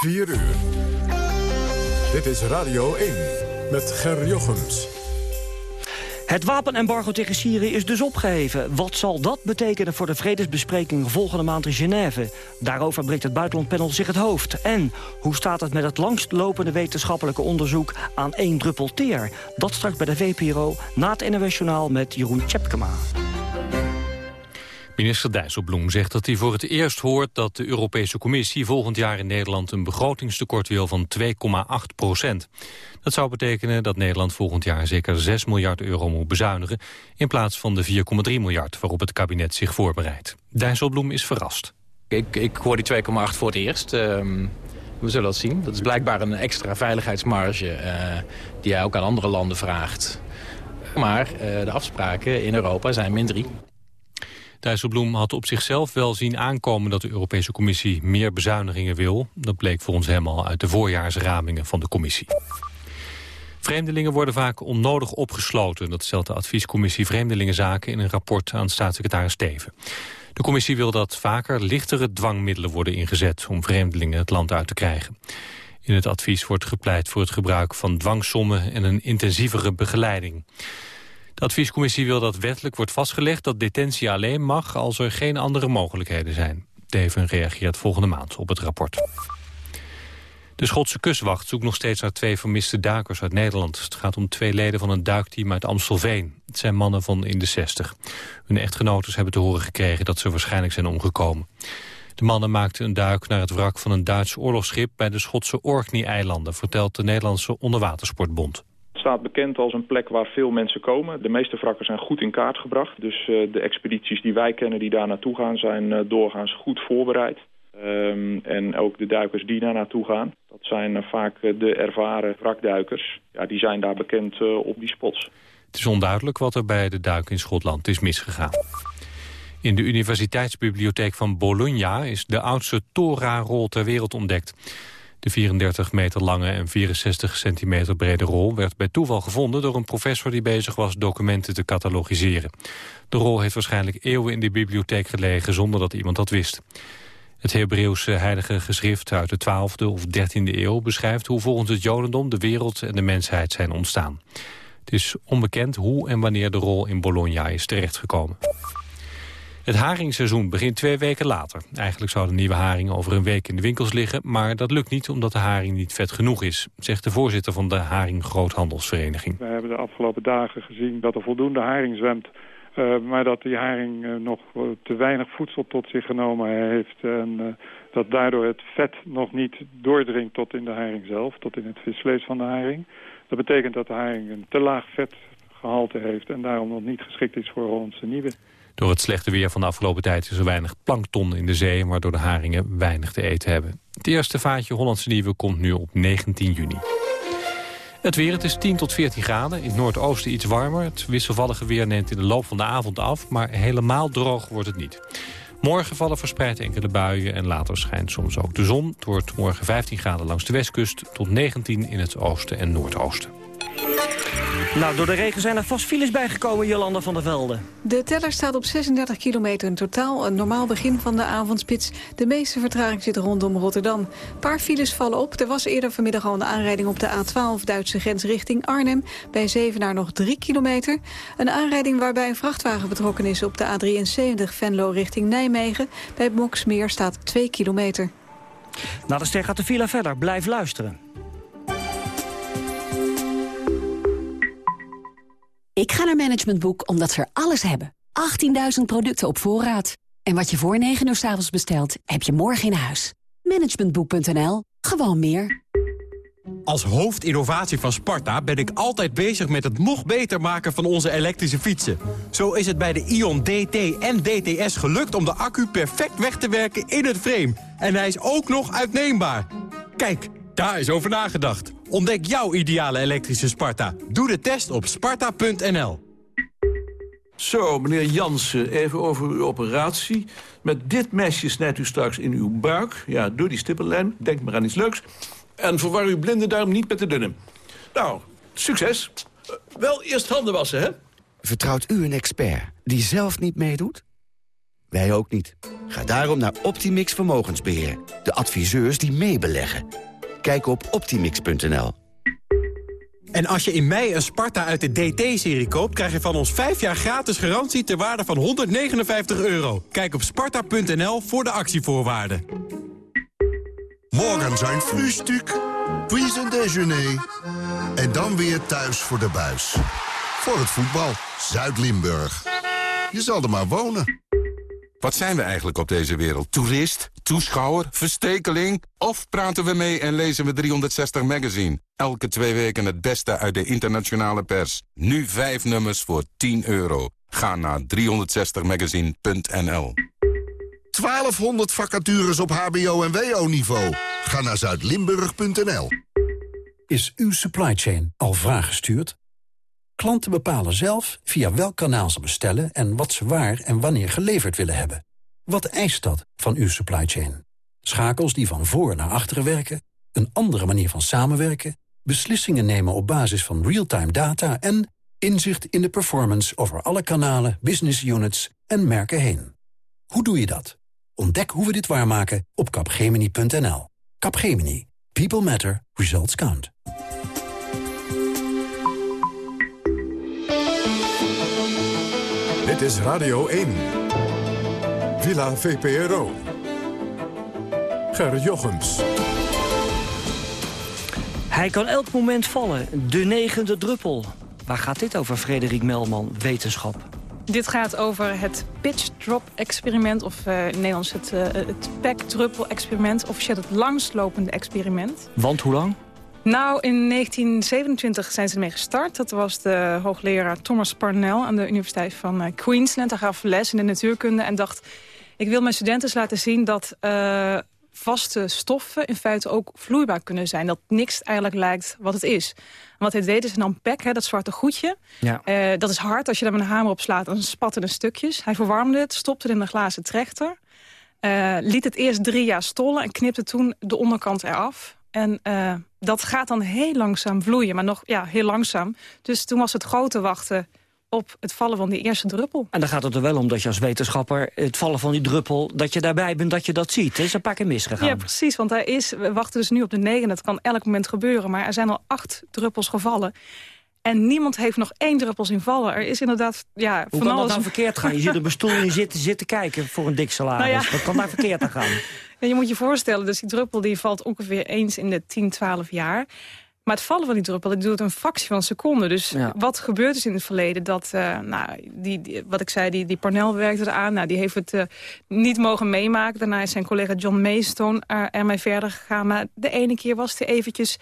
4 uur. Dit is Radio 1 met Ger Jochems. Het wapenembargo tegen Syrië is dus opgeheven. Wat zal dat betekenen voor de vredesbesprekingen volgende maand in Genève? Daarover breekt het buitenlandpanel zich het hoofd. En hoe staat het met het langstlopende wetenschappelijke onderzoek aan één druppel teer? Dat straks bij de VPRO na het NOS met Jeroen Tjepkema. Minister Dijsselbloem zegt dat hij voor het eerst hoort dat de Europese Commissie volgend jaar in Nederland een begrotingstekort wil van 2,8 procent. Dat zou betekenen dat Nederland volgend jaar zeker 6 miljard euro moet bezuinigen in plaats van de 4,3 miljard waarop het kabinet zich voorbereidt. Dijsselbloem is verrast. Ik, ik hoor die 2,8 voor het eerst. Ehm, we zullen dat zien. Dat is blijkbaar een extra veiligheidsmarge uh, die hij ook aan andere landen vraagt. Maar uh, de afspraken in Europa zijn min 3. Dijsselbloem had op zichzelf wel zien aankomen dat de Europese Commissie meer bezuinigingen wil. Dat bleek volgens hem al uit de voorjaarsramingen van de Commissie. Vreemdelingen worden vaak onnodig opgesloten. Dat stelt de adviescommissie Vreemdelingenzaken in een rapport aan staatssecretaris Steven. De commissie wil dat vaker lichtere dwangmiddelen worden ingezet... om vreemdelingen het land uit te krijgen. In het advies wordt gepleit voor het gebruik van dwangsommen... en een intensievere begeleiding. De adviescommissie wil dat wettelijk wordt vastgelegd dat detentie alleen mag als er geen andere mogelijkheden zijn. Teven reageert volgende maand op het rapport. De Schotse kustwacht zoekt nog steeds naar twee vermiste duikers uit Nederland. Het gaat om twee leden van een duikteam uit Amstelveen. Het zijn mannen van in de 60. Hun echtgenotes hebben te horen gekregen dat ze waarschijnlijk zijn omgekomen. De mannen maakten een duik naar het wrak van een Duits oorlogsschip... bij de Schotse Orkney-eilanden, vertelt de Nederlandse Onderwatersportbond staat bekend als een plek waar veel mensen komen. De meeste wrakken zijn goed in kaart gebracht. Dus uh, de expedities die wij kennen die daar naartoe gaan zijn uh, doorgaans goed voorbereid. Um, en ook de duikers die daar naartoe gaan. Dat zijn uh, vaak de ervaren wrakduikers. Ja, die zijn daar bekend op die spots. Het is onduidelijk wat er bij de duik in Schotland is misgegaan. In de universiteitsbibliotheek van Bologna is de oudste Torah-rol ter wereld ontdekt. De 34 meter lange en 64 centimeter brede rol werd bij toeval gevonden door een professor die bezig was documenten te catalogiseren. De rol heeft waarschijnlijk eeuwen in de bibliotheek gelegen zonder dat iemand dat wist. Het Hebreeuwse heilige geschrift uit de 12e of 13e eeuw beschrijft hoe volgens het Jodendom de wereld en de mensheid zijn ontstaan. Het is onbekend hoe en wanneer de rol in Bologna is terechtgekomen. Het haringseizoen begint twee weken later. Eigenlijk zou de nieuwe haring over een week in de winkels liggen... maar dat lukt niet omdat de haring niet vet genoeg is... zegt de voorzitter van de Haring Groothandelsvereniging. We hebben de afgelopen dagen gezien dat er voldoende haring zwemt... Uh, maar dat die haring uh, nog te weinig voedsel tot zich genomen heeft... en uh, dat daardoor het vet nog niet doordringt tot in de haring zelf... tot in het visvlees van de haring. Dat betekent dat de haring een te laag vetgehalte heeft... en daarom nog niet geschikt is voor Hollandse nieuwe. Door het slechte weer van de afgelopen tijd is er weinig plankton in de zee... waardoor de haringen weinig te eten hebben. Het eerste vaatje Hollandse Nieuwe komt nu op 19 juni. Het weer, het is 10 tot 14 graden. In het noordoosten iets warmer. Het wisselvallige weer neemt in de loop van de avond af... maar helemaal droog wordt het niet. Morgen vallen verspreid enkele buien en later schijnt soms ook de zon. Het wordt morgen 15 graden langs de westkust... tot 19 in het oosten en noordoosten. Nou, door de regen zijn er vast files bijgekomen, Jolanda van der Velde. De teller staat op 36 kilometer in totaal. Een normaal begin van de avondspits. De meeste vertraging zit rondom Rotterdam. Een paar files vallen op. Er was eerder vanmiddag al een aanrijding op de A12 Duitse grens richting Arnhem. Bij Zevenaar nog 3 kilometer. Een aanrijding waarbij een vrachtwagen betrokken is op de A73 Venlo richting Nijmegen. Bij Moksmeer staat 2 kilometer. Na de ster gaat de file verder. Blijf luisteren. Ik ga naar Management Boek omdat ze er alles hebben. 18.000 producten op voorraad. En wat je voor 9 uur s avonds bestelt, heb je morgen in huis. Managementboek.nl. Gewoon meer. Als hoofdinnovatie van Sparta ben ik altijd bezig met het nog beter maken van onze elektrische fietsen. Zo is het bij de Ion DT en DTS gelukt om de accu perfect weg te werken in het frame. En hij is ook nog uitneembaar. Kijk, daar is over nagedacht. Ontdek jouw ideale elektrische Sparta. Doe de test op sparta.nl. Zo, meneer Jansen, even over uw operatie. Met dit mesje snijdt u straks in uw buik. Ja, door die stippenlijn. Denk maar aan iets leuks. En verwar uw blinde darm niet met de dunne. Nou, succes. Uh, wel eerst handen wassen, hè? Vertrouwt u een expert die zelf niet meedoet? Wij ook niet. Ga daarom naar Optimix Vermogensbeheer. De adviseurs die meebeleggen. Kijk op optimix.nl. En als je in mei een Sparta uit de DT-serie koopt... krijg je van ons 5 jaar gratis garantie ter waarde van 159 euro. Kijk op sparta.nl voor de actievoorwaarden. Morgen zijn frühstück, puis een déjeuner. En dan weer thuis voor de buis. Voor het voetbal, Zuid-Limburg. Je zal er maar wonen. Wat zijn we eigenlijk op deze wereld? Toerist? Toeschouwer? Verstekeling? Of praten we mee en lezen we 360 Magazine? Elke twee weken het beste uit de internationale pers. Nu vijf nummers voor 10 euro. Ga naar 360magazine.nl 1200 vacatures op hbo- en wo-niveau. Ga naar zuidlimburg.nl Is uw supply chain al vraaggestuurd? Klanten bepalen zelf via welk kanaal ze bestellen... en wat ze waar en wanneer geleverd willen hebben. Wat eist dat van uw supply chain? Schakels die van voor naar achteren werken? Een andere manier van samenwerken? Beslissingen nemen op basis van real-time data... en inzicht in de performance over alle kanalen, business units en merken heen. Hoe doe je dat? Ontdek hoe we dit waarmaken op capgemini.nl. Capgemini. People matter. Results count. Dit is Radio 1. Villa VPRO. Ger Jochems. Hij kan elk moment vallen. De negende druppel. Waar gaat dit over, Frederik Melman, wetenschap? Dit gaat over het pitch drop experiment, of uh, in Nederlands het, uh, het pack druppel experiment, officieel het langslopende experiment. Want hoe lang? Nou, in 1927 zijn ze ermee gestart. Dat was de hoogleraar Thomas Parnell aan de Universiteit van uh, Queensland. Hij gaf les in de natuurkunde en dacht... ik wil mijn studenten laten zien dat vaste stoffen in feite ook vloeibaar kunnen zijn. Dat niks eigenlijk lijkt wat het is. wat hij deed is een PEC, hè, dat zwarte goedje. Ja. Uh, dat is hard als je daar met een hamer op slaat. Dan spatten de stukjes. Hij verwarmde het, stopte het in een glazen trechter. Uh, liet het eerst drie jaar stollen en knipte toen de onderkant eraf. En uh, dat gaat dan heel langzaam vloeien, maar nog ja, heel langzaam. Dus toen was het grote wachten op het vallen van die eerste druppel. En dan gaat het er wel om dat je als wetenschapper het vallen van die druppel... dat je daarbij bent, dat je dat ziet. Het is een paar keer misgegaan. Ja, precies, want hij is, we wachten dus nu op de negen. Dat kan elk moment gebeuren, maar er zijn al acht druppels gevallen. En niemand heeft nog één druppel zien vallen. Er is inderdaad ja, Hoe van kan alles... dat nou verkeerd gaan? Je zit op een stoel en je zit, zit te kijken voor een dik salaris. Nou ja. Wat kan daar verkeerd aan gaan? Ja, je moet je voorstellen, dus die druppel die valt ongeveer eens in de 10, 12 jaar. Maar het vallen van die druppel, dat duurt een fractie van een seconde. Dus Ja. wat gebeurt is in het verleden? Dat, eh, nou, die, die- wat ik zei, die, die Parnell werkte eraan. Nou, die heeft het eh, niet mogen meemaken. Daarna is zijn collega John Maystone er, ermee verder gegaan. Maar de ene keer was hij eventjes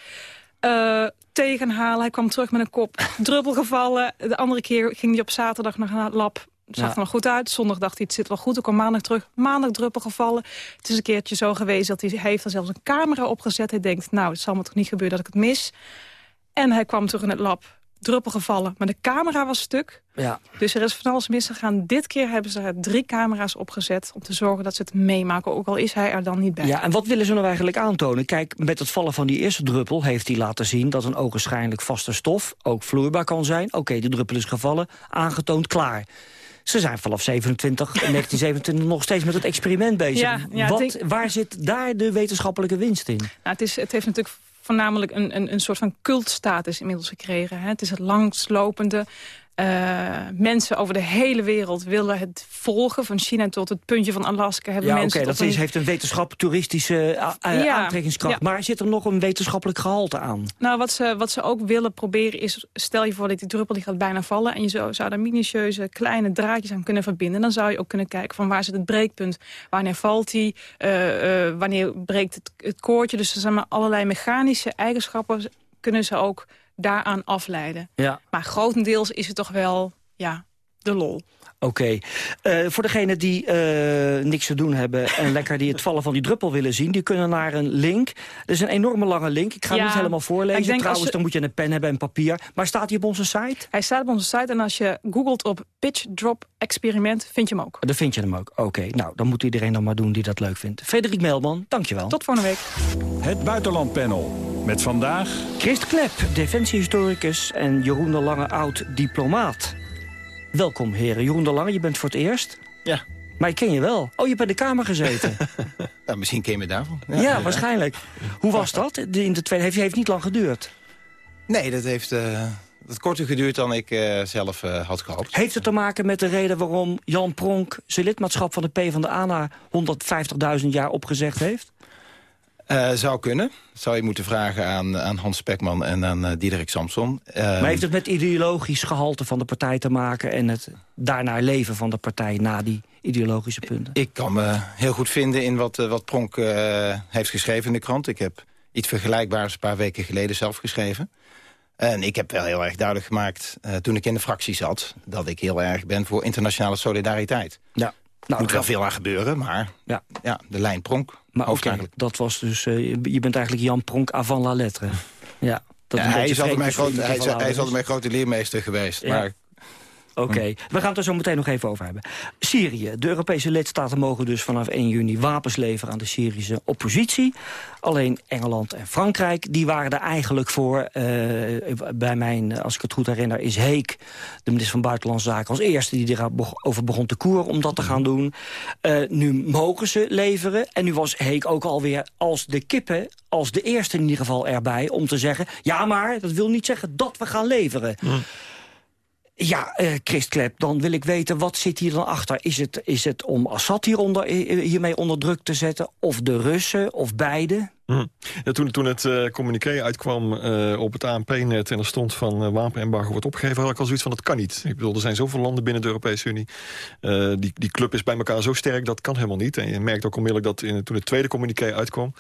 eh, tegenhalen. Hij kwam terug met een kop druppel gevallen. De andere keer ging hij op zaterdag naar een lab. Zag er nog goed uit. Zondag dacht hij, het zit wel goed. Ik kwam maandag terug. Maandag druppel gevallen. Het is een keertje zo geweest dat hij, hij heeft er zelfs een camera opgezet. Hij denkt, nou, het zal me toch niet gebeuren dat ik het mis. En hij kwam terug in het lab. Druppel gevallen. Maar de camera was stuk. Ja. Dus er is van alles misgegaan. Dit keer hebben ze er drie camera's opgezet... om te zorgen dat ze het meemaken. Ook al is hij er dan niet bij. Ja, en wat willen ze nou eigenlijk aantonen? Kijk, met het vallen van die eerste druppel heeft hij laten zien... dat een ogenschijnlijk vaste stof ook vloeibaar kan zijn. Oké, die druppel is gevallen, aangetoond, klaar. Ze zijn vanaf 27, 1927 nog steeds met het experiment bezig. Ja, ja, Wat, denk- Waar zit daar de wetenschappelijke winst in? Nou, het, is, het heeft natuurlijk voornamelijk een, een, een soort van cultstatus inmiddels gekregen. Hè. Het is het langslopende. Eh, mensen over de hele wereld willen het volgen. Van China tot het puntje van Alaska hebben Ja, oké, mensen... dat tot is, een- heeft een wetenschap toeristische eh, eh, Ja, aantrekkingskracht. ja. Maar zit er nog een wetenschappelijk gehalte aan? Nou, wat ze, wat ze ook willen proberen is... stel je voor dat die druppel die gaat bijna vallen... en je zou, zou daar minutieuze kleine draadjes aan kunnen verbinden... dan zou je ook kunnen kijken van waar zit het breekpunt. Wanneer valt die? wanneer breekt het, het koordje? Dus er zijn maar allerlei mechanische eigenschappen... kunnen ze ook daaraan afleiden. Ja. Maar grotendeels is het toch wel ja, de lol. Oké. Eh, voor degenen die eh, niks te doen hebben en lekker die het vallen van die druppel willen zien... die kunnen naar een link. Dat is een enorme lange link. Ik ga hem niet helemaal ik voorlezen. denk Trouwens, je- dan moet je een pen hebben en papier. Maar staat hij op onze site? Hij staat op onze site en als je googelt op pitch drop experiment... vind je hem ook. Dan vind je hem ook. Oké, nou, dan moet iedereen dan maar doen die dat leuk vindt. Frederik Melman, dankjewel. Tot volgende week. Het Buitenlandpanel. Met vandaag... Christ Klep, defensiehistoricus en Jeroen de Lange, oud-diplomaat. Welkom, heren. Jeroen de Lange, je bent voor het eerst. Ja. Maar ik ken je wel. Oh, je hebt in de Kamer gezeten. nou, misschien ken je me daarvan. Ja, waarschijnlijk. Hoe was dat? In de tweede heeft, heeft niet lang geduurd. Nee, dat heeft uh, dat korter geduurd dan ik uh, zelf uh, had gehoopt. Heeft het te maken met de reden waarom Jan Pronk... zijn lidmaatschap van de PvdA na 150.000 jaar opgezegd heeft? Uh, zou kunnen. Zou je moeten vragen aan, aan Hans Spekman en aan uh, Diederik Samson. Uh, maar heeft het met ideologisch gehalte van de partij te maken... en het daarnaar leven van de partij na die ideologische punten? Ik kan me heel goed vinden in wat, wat Pronk heeft geschreven in de krant. Ik heb iets vergelijkbaars een paar weken geleden zelf geschreven. En ik heb wel heel erg duidelijk gemaakt, toen ik in de fractie zat... dat ik heel erg ben voor internationale solidariteit. Ja. Nou, moet wel veel aan gebeuren, maar ja. Ja, de lijn pronk. Maar oké, dat was dus... Uh, je bent eigenlijk Jan Pronk avant la lettre. Ja, dat ja, hij, is altijd mijn grote, hij, is, hij is altijd mijn grote leermeester geweest. Ja. Maar Oké, okay. we gaan het er zo meteen nog even over hebben. Syrië. De Europese lidstaten mogen dus vanaf 1 juni wapens leveren aan de Syrische oppositie. Alleen Engeland en Frankrijk, die waren er eigenlijk voor. Uh, bij mijn, als ik het goed herinner, is Heek, de minister van Buitenlandse Zaken... als eerste die erover begon te koeren om dat te gaan doen. Uh, nu mogen ze leveren. En nu was Heek ook alweer als de kippen, als de eerste in ieder geval erbij... om te zeggen, ja maar, dat wil niet zeggen dat we gaan leveren. Mm. Ja, uh, dan wil ik weten, wat zit hier dan achter? Is het, is het om Assad hieronder, hiermee onder druk te zetten? Of de Russen, of beide? Hm. Toen, toen het uh, communiqué uitkwam op het ANP-net... en er stond van uh, wapenembargo wordt opgegeven... had ik al zoiets van, dat kan niet. Ik bedoel, er zijn zoveel landen binnen de Europese Unie. die, die club is bij elkaar zo sterk, dat kan helemaal niet. En je merkt ook onmiddellijk dat in, toen het tweede communiqué uitkwam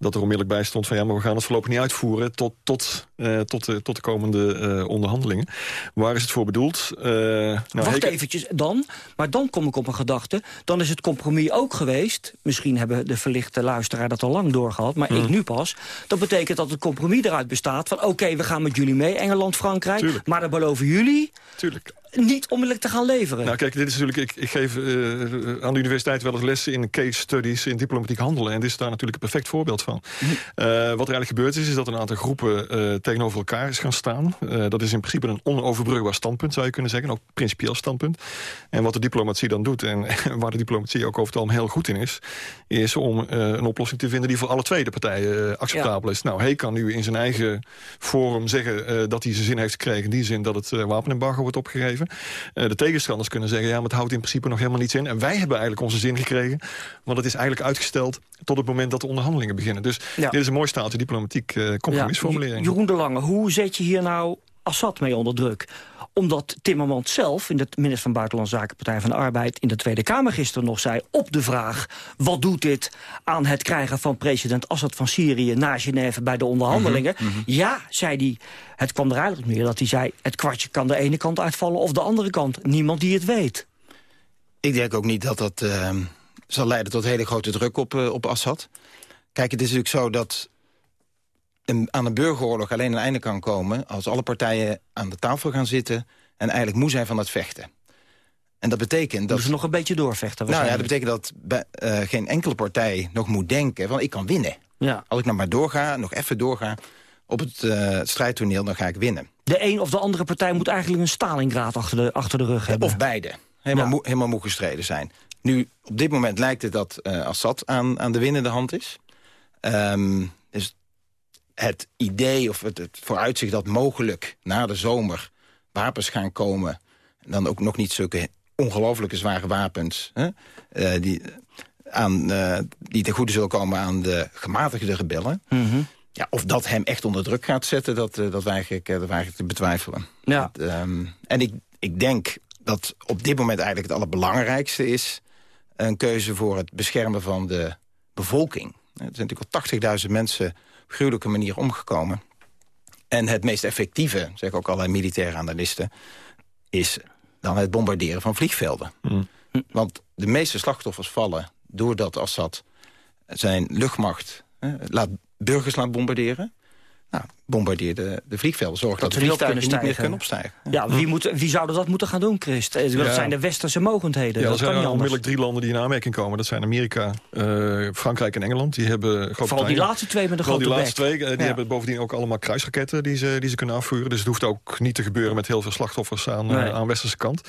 dat er onmiddellijk bij stond van ja, maar we gaan het voorlopig niet uitvoeren tot, tot, uh, tot, de, tot de komende uh, onderhandelingen. Waar is het voor bedoeld? Uh, nou, Wacht eventjes dan, maar dan kom ik op een gedachte. Dan is het compromis ook geweest, misschien hebben de verlichte luisteraar dat al lang doorgehad, maar ik hmm. nu pas. Dat betekent dat het compromis eruit bestaat van oké, we gaan met jullie mee, Engeland, Frankrijk, Tuurlijk. maar dan beloven jullie Tuurlijk niet onmiddellijk te gaan leveren. Nou kijk, dit is natuurlijk, ik, ik geef uh, aan de universiteit wel eens lessen in case studies in diplomatiek handelen. En dit is daar natuurlijk een perfect voorbeeld van. Uh, wat er eigenlijk gebeurd is, is dat een aantal groepen uh, tegenover elkaar is gaan staan. dat is in principe een onoverbrugbaar standpunt, zou je kunnen zeggen. Ook principieel standpunt. En wat de diplomatie dan doet, en waar de diplomatie ook over het algemeen heel goed in is, is om een oplossing te vinden die voor alle twee de partijen acceptabel is. Nou, hij kan nu in zijn eigen forum zeggen dat hij zijn zin heeft gekregen. In die zin dat het wapenembargo wordt opgegeven. Uh, de tegenstanders kunnen zeggen, ja, maar het houdt in principe nog helemaal niets in. En wij hebben eigenlijk onze zin gekregen. Want het is eigenlijk uitgesteld tot het moment dat de onderhandelingen beginnen. Dus dit is een mooi staaltje diplomatiek uh, compromisformulering. Jeroen de Lange, hoe zet je hier nou Assad mee onder druk? Omdat Timmermans zelf, in de minister van Buitenlandse Zaken... Partij van de Arbeid, in de Tweede Kamer gisteren nog zei... op de vraag, wat doet dit aan het krijgen van president Assad van Syrië... naar Genève bij de onderhandelingen? Mhm, mhm. Ja, zei hij, het kwam er eigenlijk meer dat hij zei... het kwartje kan de ene kant uitvallen of de andere kant. Niemand die het weet. Ik denk ook niet dat dat uh, zal leiden tot hele grote druk op, uh, op Assad. Kijk, het is natuurlijk zo dat een, aan een burgeroorlog alleen een einde kan komen... als alle partijen aan de tafel gaan zitten... en eigenlijk moe zijn van het vechten. En dat betekent dat... ze nog een beetje doorvechten Nou ja, dat betekent dat bij, uh, geen enkele partij nog moet denken... van ik kan winnen. Ja. Als ik nog maar doorga, nog even doorga op het, uh, strijdtoneel, dan ga ik winnen. De een of de andere partij moet eigenlijk een Stalingraad achter de, achter de rug hebben. Of beide. Helemaal, ja. moe, helemaal moe gestreden zijn. Nu, op dit moment lijkt het dat uh, Assad aan, aan de winnende hand is. Um, dus het idee of het, het vooruitzicht dat mogelijk na de zomer wapens gaan komen... dan ook nog niet zulke ongelooflijke zware wapens... Hè, uh, die, aan, uh, die ten goede zullen komen aan de gematigde rebellen... Mm -hmm. ja, of dat hem echt onder druk gaat zetten, dat, uh, dat, ik, dat te betwijfelen. Ja. Dat, um, en ik, ik denk dat op dit moment eigenlijk het allerbelangrijkste is... een keuze voor het beschermen van de bevolking. Er zijn natuurlijk al 80.000 mensen gruwelijke manier omgekomen. En het meest effectieve, zeggen ook allerlei militaire analisten... is dan het bombarderen van vliegvelden. Mm. Want de meeste slachtoffers vallen doordat Assad zijn luchtmacht... laat burgers laat bombarderen. nou, bombardeer de, de vliegvelden. Zorg dat, Dat de ze niet op vliegtuigen kunnen niet meer stijgen. kunnen opstijgen. Ja, wie, moet, wie zou dat moeten gaan doen, Christ? Eh, Dat Ja. zijn de westerse mogendheden. Ja, er dat kan zijn niet anders. onmiddellijk drie landen die in aanmerking komen. Dat zijn Amerika, eh, Frankrijk en Engeland. Die hebben Vooral die laatste twee met Vooral grote die laatste twee, eh, die Ja. hebben bovendien ook allemaal kruisraketten die ze, die ze kunnen afvuren. Dus het hoeft ook niet te gebeuren met heel veel slachtoffers aan, aan westerse kant.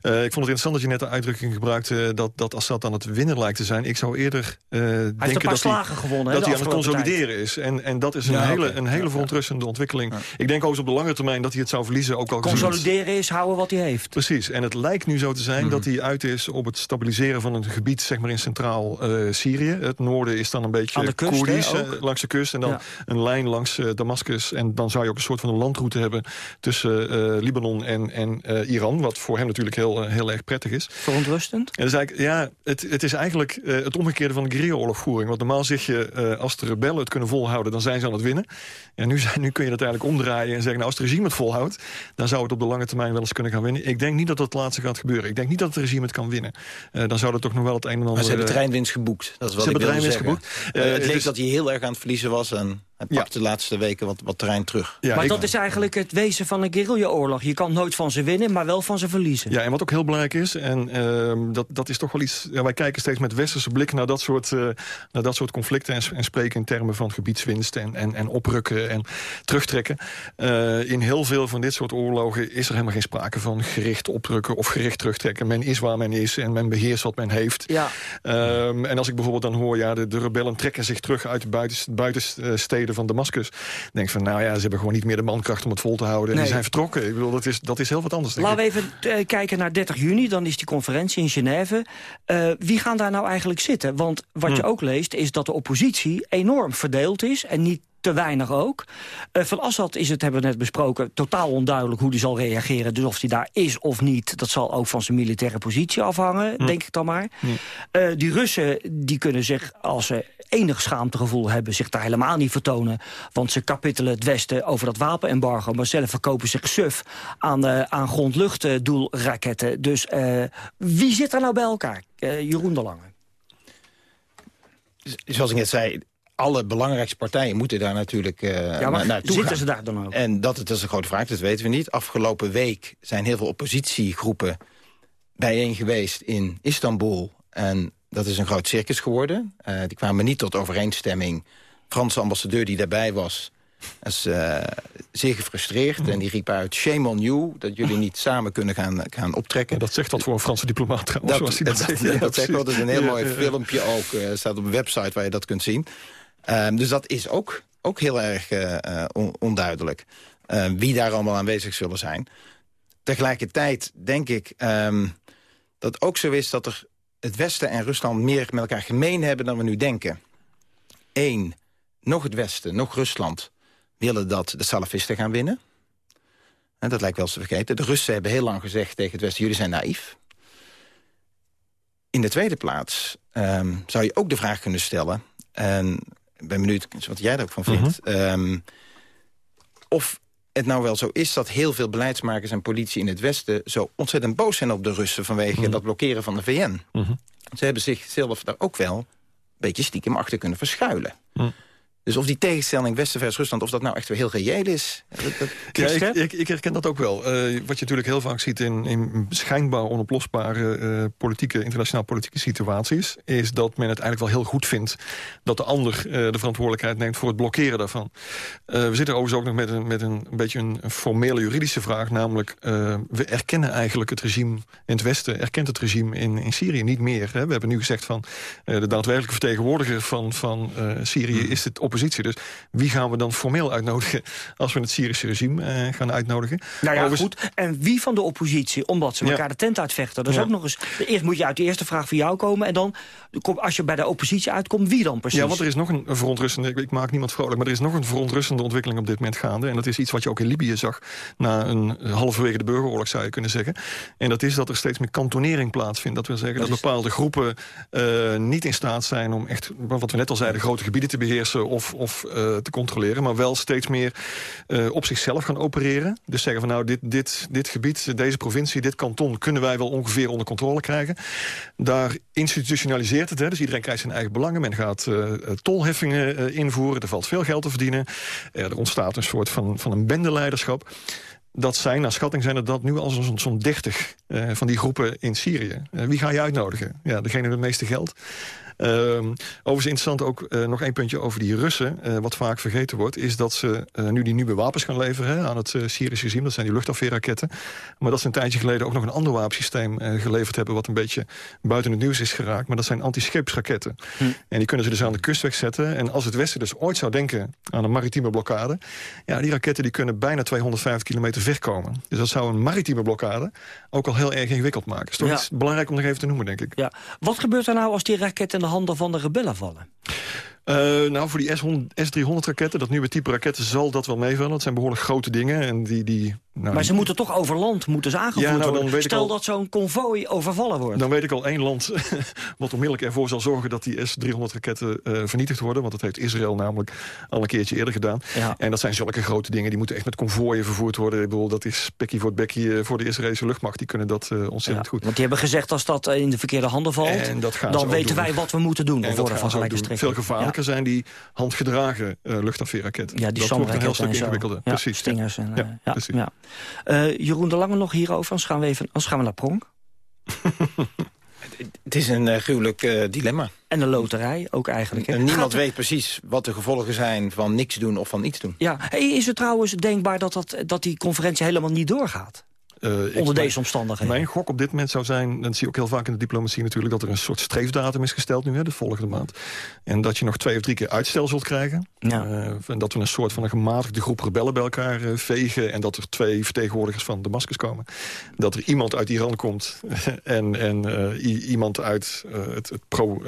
Eh, ik vond het interessant dat je net de uitdrukking gebruikte dat, dat Assad aan het winnen lijkt te zijn. Ik zou eerder eh, denken dat hij, gewonnen, dat de hij aan het consolideren is. En, en dat is een Ja, hele, een hele verontrustende ontwikkeling. Ik denk ook eens op de lange termijn dat hij het zou verliezen. Ook al Consolideren is houden wat hij heeft. Precies, en het lijkt nu zo te zijn Mhm. dat hij uit is op het stabiliseren van een gebied zeg maar in centraal eh, Syrië. Het noorden is dan een beetje Aan de kust, Koerdisch, hè, eh, langs de kust. En dan Ja. een lijn langs eh, Damascus. En dan zou je ook een soort van een landroute hebben tussen eh, Libanon en, en eh, Iran. Wat voor hem natuurlijk heel, heel erg prettig is. Verontrustend? En dus eigenlijk, ja, het, het is eigenlijk eh, het omgekeerde van de guerrilla-oorlogvoering. Want normaal zeg je, eh, als de rebellen het kunnen volhouden, dan zijn ze aan het winnen. En nu, zijn, nu kun je dat eigenlijk omdraaien en zeggen, nou, als het regime het volhoudt, dan zou het op de lange termijn wel eens kunnen gaan winnen. Ik denk niet dat dat laatste gaat gebeuren. Ik denk niet dat het regime het kan winnen. Eh, dan zou er toch nog wel het een en ander... Maar ze hebben eh, treinwinst geboekt. Dat is wat Ze ik hebben treinwinst geboekt. Eh, het leek is- dat hij heel erg aan het verliezen was. En hij pakt de laatste weken wat, wat terrein terug. maar dat is eigenlijk het wezen van een guerrilla-oorlog. Je kan nooit van ze winnen, maar wel van ze verliezen. Ja, en wat ook heel belangrijk is, en ehm, dat, dat is toch wel iets... Ja, wij kijken steeds met westerse blik naar dat soort, eh, naar dat soort conflicten... En, en spreken in termen van gebiedswinst en, en, en oprukken en terugtrekken. Eh, in heel veel van dit soort oorlogen is er helemaal geen sprake van gericht oprukken... of gericht terugtrekken. Men is waar men is en men beheerst wat men heeft. Ja. Ehm, en als ik bijvoorbeeld dan hoor, ja, de, de rebellen trekken zich terug... uit de buiten, van Damascus... denk van, nou ja, ze hebben gewoon niet meer de mankracht om het vol te houden. En die zijn vertrokken. Ik bedoel, dat is, dat is heel wat anders, Laten we even eh, kijken naar 30 juni, dan is die conferentie in Genève. Eh, wie gaan daar nou eigenlijk zitten? Want wat je Hmm. ook leest is dat de oppositie enorm verdeeld is... en niet te weinig ook. Eh, van Assad is het, hebben we net besproken, totaal onduidelijk hoe hij zal reageren. Dus of hij daar is of niet, dat zal ook van zijn militaire positie afhangen, Hmm. denk ik dan maar. Eh, die Russen die kunnen zich, als ze enig schaamtegevoel hebben... zich daar helemaal niet vertonen. Want ze kapittelen het Westen over dat wapenembargo... maar zelf verkopen zich suf aan, eh aan grondluchtdoelraketten. Dus eh, wie zit er nou bij elkaar? Eh, Jeroen de Lange. Zoals ik net zei, alle belangrijkste partijen moeten daar natuurlijk eh Ja, maar naartoe zitten gaan. ze daar dan ook? En dat, dat is een grote vraag, dat weten we niet. Afgelopen week zijn heel veel oppositiegroepen bijeen geweest in Istanbul. En dat is een groot circus geworden. Eh, die kwamen niet tot overeenstemming. Franse ambassadeur die daarbij was, is eh, zeer gefrustreerd. En die riep uit, shame on you, dat jullie niet samen kunnen gaan, gaan optrekken. Dat zegt wat voor een Franse diplomaat trouwens. Dat, zoals hij dat, dat, zegt. dat, Ja, dat zegt wel. Dat is een heel Ja, mooi ja, ja. filmpje ook. eh, staat op een website waar je dat kunt zien. Ehm, dus dat is ook, ook heel erg on- onduidelijk. Ehm, wie daar allemaal aanwezig zullen zijn. Tegelijkertijd denk ik ehm, dat ook zo is dat er het Westen en Rusland meer met elkaar gemeen hebben dan we nu denken. Eén, nog het Westen, nog Rusland willen dat de salafisten gaan winnen. En dat lijkt wel eens te vergeten. De Russen hebben heel lang gezegd tegen het Westen... jullie zijn naïef. In de tweede plaats ehm, zou je ook de vraag kunnen stellen... en ik ben benieuwd wat jij er ook van vindt... ehm, of het nou wel zo is dat heel veel beleidsmakers en politie in het Westen... zo ontzettend boos zijn op de Russen vanwege dat blokkeren van de VN. Ze hebben zichzelf daar ook wel een beetje stiekem achter kunnen verschuilen. Dus of die tegenstelling Westen versus Rusland... of dat nou echt weer heel reëel is... Dat, dat, Ja, ik, ik, ik herken dat ook wel. Eh, wat je natuurlijk heel vaak ziet in, in schijnbaar onoplosbare eh, politieke, internationaal politieke situaties, is dat men het eigenlijk wel heel goed vindt dat de ander eh, de verantwoordelijkheid neemt voor het blokkeren daarvan. We zitten overigens ook nog met een, met een, een beetje een, formele juridische vraag, namelijk we erkennen eigenlijk het regime in het Westen, erkent het regime in, in Syrië niet meer. Hè. We hebben nu gezegd van de daadwerkelijke vertegenwoordiger van, van Syrië is het oppositie. Dus wie gaan we dan formeel uitnodigen als we het Syrische regime eh, gaan uitnodigen? Nou ja, Overigens- goed. En wie van de oppositie, omdat ze Ja. elkaar de tent uitvechten. Dat is Ja. ook nog eens... Eerst moet je uit de eerste vraag voor jou komen... en dan, als je bij de oppositie uitkomt, wie dan precies? Ja, want er is nog een verontrustende... Ik, ik maak niemand vrolijk, maar er is nog een verontrustende ontwikkeling op dit moment gaande. En dat is iets wat je ook in Libië zag... na een halverwege de burgeroorlog, zou je kunnen zeggen. En dat is dat er steeds meer kantonering plaatsvindt. Dat wil zeggen dat, bepaalde groepen eh, niet in staat zijn... om echt, wat we net al zeiden, grote gebieden te beheersen... of of, of te controleren... maar wel steeds meer op zichzelf gaan opereren. Dus zeggen van nou, dit, dit, dit gebied, deze provincie, dit kanton... kunnen wij wel ongeveer onder controle krijgen. Daar institutionaliseert het, hè, dus iedereen krijgt zijn eigen belangen. Men gaat tolheffingen invoeren, er valt veel geld te verdienen. er ontstaat een soort van, van een bendeleiderschap dat zijn, naar schatting zijn er dat nu al zo'n zo'n 30 uh, van die groepen in Syrië. Wie ga je uitnodigen? Ja, degene met het meeste geld. Uh, overigens interessant ook uh, nog één puntje over die Russen. Uh, wat vaak vergeten wordt, is dat ze nu die nieuwe wapens gaan leveren... Hè, aan het Syrische regime, dat zijn die luchtafweerraketten. Maar dat ze een tijdje geleden ook nog een ander wapensysteem geleverd hebben... wat een beetje buiten het nieuws is geraakt. Maar dat zijn anti-scheepsraketten. Hm. En die kunnen ze dus aan de kust wegzetten. En als het Westen dus ooit zou denken aan een maritieme blokkade... ja, die raketten die kunnen bijna 250 kilometer ver komen. Dus dat zou een maritieme blokkade ook al heel erg ingewikkeld maken. Is toch ja. iets belangrijk om nog even te noemen, denk ik. Ja. Wat gebeurt er nou als die raketten handen van de rebellen vallen? Uh, nou, voor die S-300-raketten, dat nieuwe type raketten, zal dat wel meevallen. Het zijn behoorlijk grote dingen. En die, die, nou, maar ze moeten toch over land moeten ze aangevoerd ja, nou, worden? Stel al, dat zo'n konvooi overvallen wordt. Dan weet ik al één land wat onmiddellijk ervoor zal zorgen... dat die S-300-raketten uh, vernietigd worden. Want dat heeft Israël namelijk al een keertje eerder gedaan. Ja. En dat zijn zulke grote dingen. Die moeten echt met konvooien vervoerd worden. Ik bedoel, dat is pekkie voor bekkie uh, voor de Israëlische luchtmacht. Die kunnen dat ontzettend ja, goed. Want die hebben gezegd, als dat in de verkeerde handen valt... dan weten wij wat we moeten doen. En dat van gelijke streek. Veel zijn die handgedragen luchtafweerraketten. Ja, die dat wordt een heel stuk ingewikkelder. Precies. Stingers. En, ja, precies. Jeroen de Lange nog hierover, anders gaan we, even, anders gaan we naar Pronk. Het is een uh, gruwelijk uh, dilemma. En de loterij ook eigenlijk. Hè? En niemand weet precies wat de gevolgen zijn van niks doen of van iets doen. Ja, hey, is het trouwens denkbaar dat, dat, dat die conferentie helemaal niet doorgaat? Uh, Onder deze omstandigheden. Mijn gok op dit moment zou zijn, dat zie je ook heel vaak in de diplomatie natuurlijk... dat er een soort streefdatum is gesteld nu, hè, de volgende maand. En dat je nog twee of drie keer uitstel zult krijgen. Ja. Uh, en dat we een soort van een gematigde groep rebellen bij elkaar uh, vegen... en dat er twee vertegenwoordigers van Damascus komen. Dat er iemand uit Iran komt en, en iemand uit, het, het pro,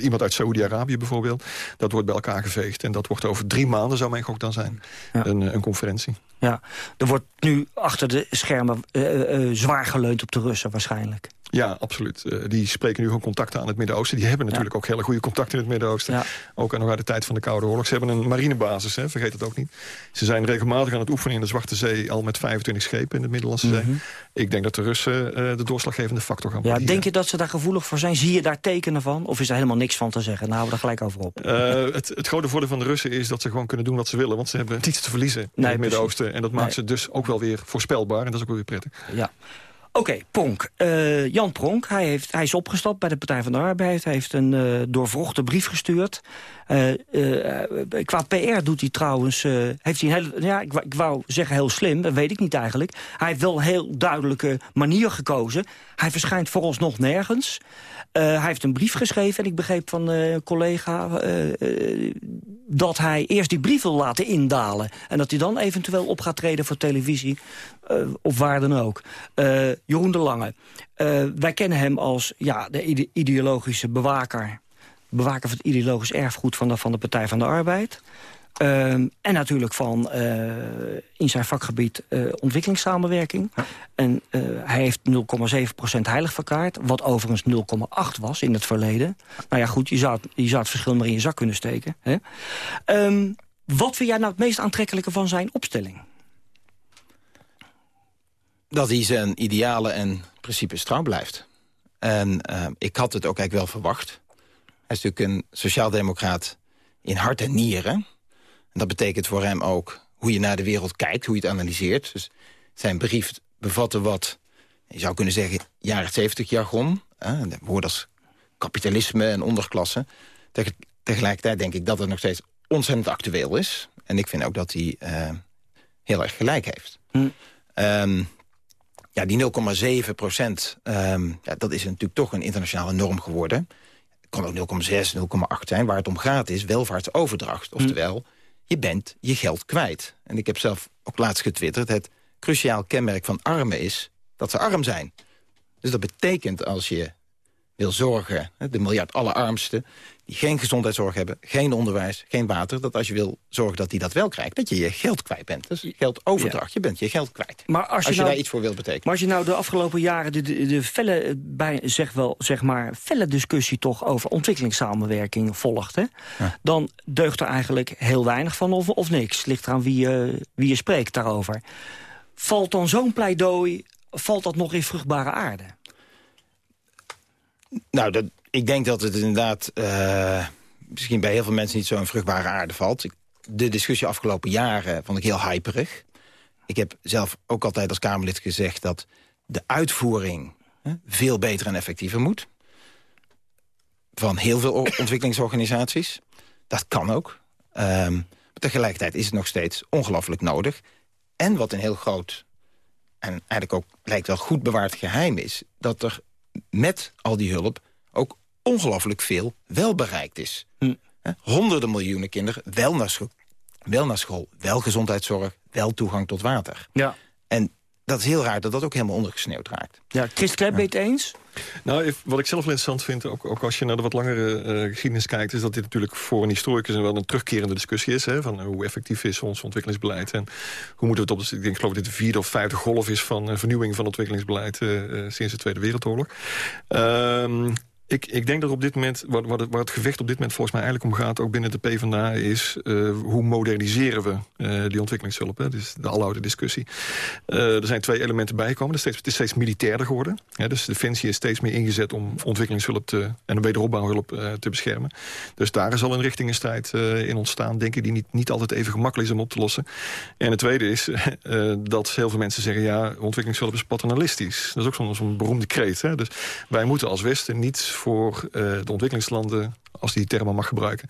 iemand uit Saoedi-Arabië bijvoorbeeld. Dat wordt bij elkaar geveegd. En dat wordt over drie maanden, zou mijn gok dan zijn, ja. een, een conferentie. Ja, er wordt nu achter de schermen uh, uh, zwaar geleund op de Russen waarschijnlijk. Ja, absoluut. Uh, die spreken nu gewoon contacten aan het Midden-Oosten. Die hebben natuurlijk ook hele goede contacten in het Midden-Oosten. Ja. Ook nog uit de tijd van de Koude Oorlog. Ze hebben een marinebasis, hè, vergeet het ook niet. Ze zijn regelmatig aan het oefenen in de Zwarte Zee... al met 25 schepen in de Middellandse Zee. Mhm. Ik denk dat de Russen uh, de doorslaggevende factor gaan. Ja, denk je dat ze daar gevoelig voor zijn? Zie je daar tekenen van? Of is er helemaal niks van te zeggen? Nou, we er gelijk over op. Uh, het, het, grote voordeel van de Russen is dat ze gewoon kunnen doen wat ze willen. Want ze hebben niets te verliezen nee, in het Midden-Oosten. En dat maakt ze dus ook wel weer voorspelbaar. En dat is ook weer prettig. Ja. Oké, Pronk. Uh, Jan Pronk, hij, heeft, hij is opgestapt bij de Partij van de Arbeid. Hij heeft een uh, doorvrochte brief gestuurd. Uh, qua PR doet hij trouwens... heeft hij een ja, ik, ik, wou zeggen heel slim, dat weet ik niet eigenlijk. Hij heeft wel een heel duidelijke manier gekozen. Hij verschijnt vooralsnog nergens. Hij heeft een brief geschreven en ik begreep van een collega... dat hij eerst die brief wil laten indalen. En dat hij dan eventueel op gaat treden voor televisie. of waar dan ook. Jeroen de Lange. Wij kennen hem als ja, de ide ideologische bewaker. Bewaker van het ideologisch erfgoed van de, van de Partij van de Arbeid. Uh, en natuurlijk van uh, in zijn vakgebied uh, ontwikkelingssamenwerking. Ja. En hij heeft 0,7% heilig verkaart. Wat overigens 0,8 was in het verleden. Nou ja, goed, je zou, je zou het verschil maar in je zak kunnen steken. Hè? Um, wat vind jij nou het meest aantrekkelijke van zijn opstelling? dat hij zijn idealen en principes trouw blijft. En ik had het ook eigenlijk wel verwacht. Hij is natuurlijk een sociaaldemocraat in hart en nieren. Dat betekent voor hem ook hoe je naar de wereld kijkt, hoe je het analyseert. Dus zijn brief bevatte wat, je zou kunnen zeggen, jaren 70 jargon. Uh, woorden als kapitalisme en onderklasse. Tegelijkertijd denk ik dat het nog steeds ontzettend actueel is. En ik vind ook dat hij uh, heel erg gelijk heeft. Hm. Um, ja, die 0,7 procent, um, ja, dat is natuurlijk toch een internationale norm geworden. Het kan ook 0,6, 0,8 zijn. Waar het om gaat is welvaartsoverdracht. Hm. Oftewel, je bent je geld kwijt. En ik heb zelf ook laatst getwitterd... het cruciaal kenmerk van armen is dat ze arm zijn. Dus dat betekent als je wil zorgen, de miljard allerarmsten... die geen gezondheidszorg hebben, geen onderwijs, geen water... dat als je wil zorgen dat die dat wel krijgt, dat je je geld kwijt bent. Dus geld overdracht, je bent je geld kwijt. Maar als je, je nou, daar iets voor wilt betekenen. Maar als je nou de afgelopen jaren de, de, de felle, eh, bij, zeg wel, zeg maar, felle discussie toch over ontwikkelingssamenwerking volgt, hè, dan deugt er eigenlijk heel weinig van of, of niks. Ligt eraan wie je, wie je spreekt daarover. Valt dan zo'n pleidooi, valt dat nog in vruchtbare aarde? Nou, dat, ik denk dat het inderdaad uh, misschien bij heel veel mensen niet zo in vruchtbare aarde valt. Ik, de discussie afgelopen jaren vond ik heel hyperig. Ik heb zelf ook altijd als Kamerlid gezegd dat de uitvoering hè, veel beter en effectiever moet. Van heel veel ontwikkelingsorganisaties. Dat kan ook. Um, maar tegelijkertijd is het nog steeds ongelooflijk nodig. En wat een heel groot en eigenlijk ook lijkt wel goed bewaard geheim is... dat er met al die hulp ook ongelooflijk veel wel bereikt is. Hm. Honderden miljoenen kinderen wel naar, school, wel naar school, wel gezondheidszorg, wel toegang tot water. Ja. Dat is heel raar dat dat ook helemaal ondergesneeuwd raakt. Ja, Chris Klep, je het eens? Nou, wat ik zelf wel interessant vind, ook, ook als je naar de wat langere uh, geschiedenis kijkt... is dat dit natuurlijk voor een historicus wel een terugkerende discussie is. Hè, van hoe effectief is ons ontwikkelingsbeleid. En hoe moeten we het op... Ik denk, geloof dat dit de vierde of vijfde golf is van uh, vernieuwing van ontwikkelingsbeleid... Uh, sinds de Tweede Wereldoorlog. Ehm, ik, ik denk dat op dit moment, waar, het, het, gevecht op dit moment volgens mij eigenlijk om gaat, ook binnen de PvdA, is uh, hoe moderniseren we uh, die ontwikkelingshulp. Hè? Dus de aloude discussie. Uh, er zijn twee elementen bijgekomen. Het is steeds, steeds militairder geworden. Dus Defensie is steeds meer ingezet om ontwikkelingshulp en de wederopbouwhulp te beschermen. Dus daar is al een richtingenstrijd in ontstaan, denk ik, die niet, niet altijd even gemakkelijk is om op te lossen. En het tweede is dat heel veel mensen zeggen, ja, ontwikkelingshulp is paternalistisch. Dat is ook zo'n zo beroemde kreet. Hè? Dus wij moeten als Westen niet voor uh, de ontwikkelingslanden, als die termen mag gebruiken,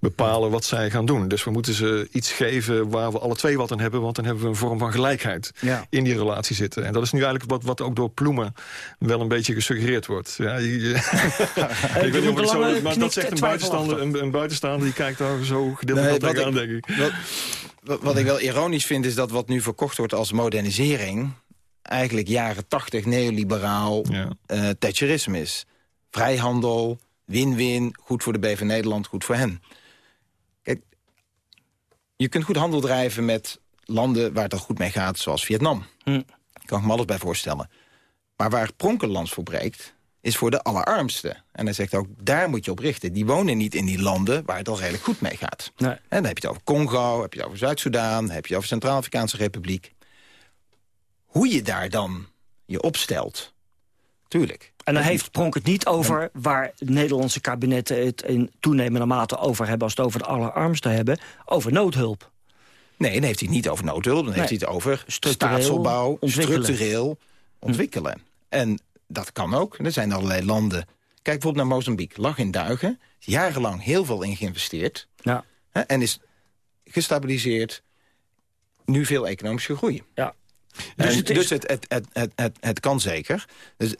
bepalen wat zij gaan doen. Dus we moeten ze iets geven waar we alle twee wat aan hebben, want dan hebben we een vorm van gelijkheid ja. in die relatie zitten. En dat is nu eigenlijk wat, wat ook door Ploemen wel een beetje gesuggereerd wordt. Ja, je, je ik weet niet of ik zo, maar dat zegt een buitenstaander, een, een, buitenstaander die kijkt daar zo gedeeltelijk nee, aan, denk ik. Wat, wat, wat ik wel ironisch vind, is dat wat nu verkocht wordt als modernisering eigenlijk jaren tachtig neoliberaal ja. uh, Thatcherisme is vrijhandel, win-win, goed voor de BV Nederland, goed voor hen. Kijk, je kunt goed handel drijven met landen waar het al goed mee gaat, zoals Vietnam. Hm. Kan ik me alles bij voorstellen. Maar waar Pronkenlands voor breekt, is voor de allerarmsten. En hij zegt ook, daar moet je op richten. Die wonen niet in die landen waar het al redelijk goed mee gaat. Nee. En dan heb je het over Congo, heb je het over Zuid-Soedan... heb je het over Centraal-Afrikaanse Republiek. Hoe je daar dan je opstelt, tuurlijk. En dan heeft Pronk het niet over waar Nederlandse kabinetten het in toenemende mate over hebben... als het over de allerarmsten hebben, over noodhulp. Nee, dan heeft hij het niet over noodhulp. Dan heeft hij het over staatsopbouw, ontwikkelen. structureel ontwikkelen. Hm. En dat kan ook. Er zijn allerlei landen. Kijk bijvoorbeeld naar Mozambique. Lag in duigen. Jarenlang heel veel in geïnvesteerd. Ja. Hè, en is gestabiliseerd. Nu veel economische groei. Ja. Dus, het, is... dus het, het, het, het, het kan zeker. Dus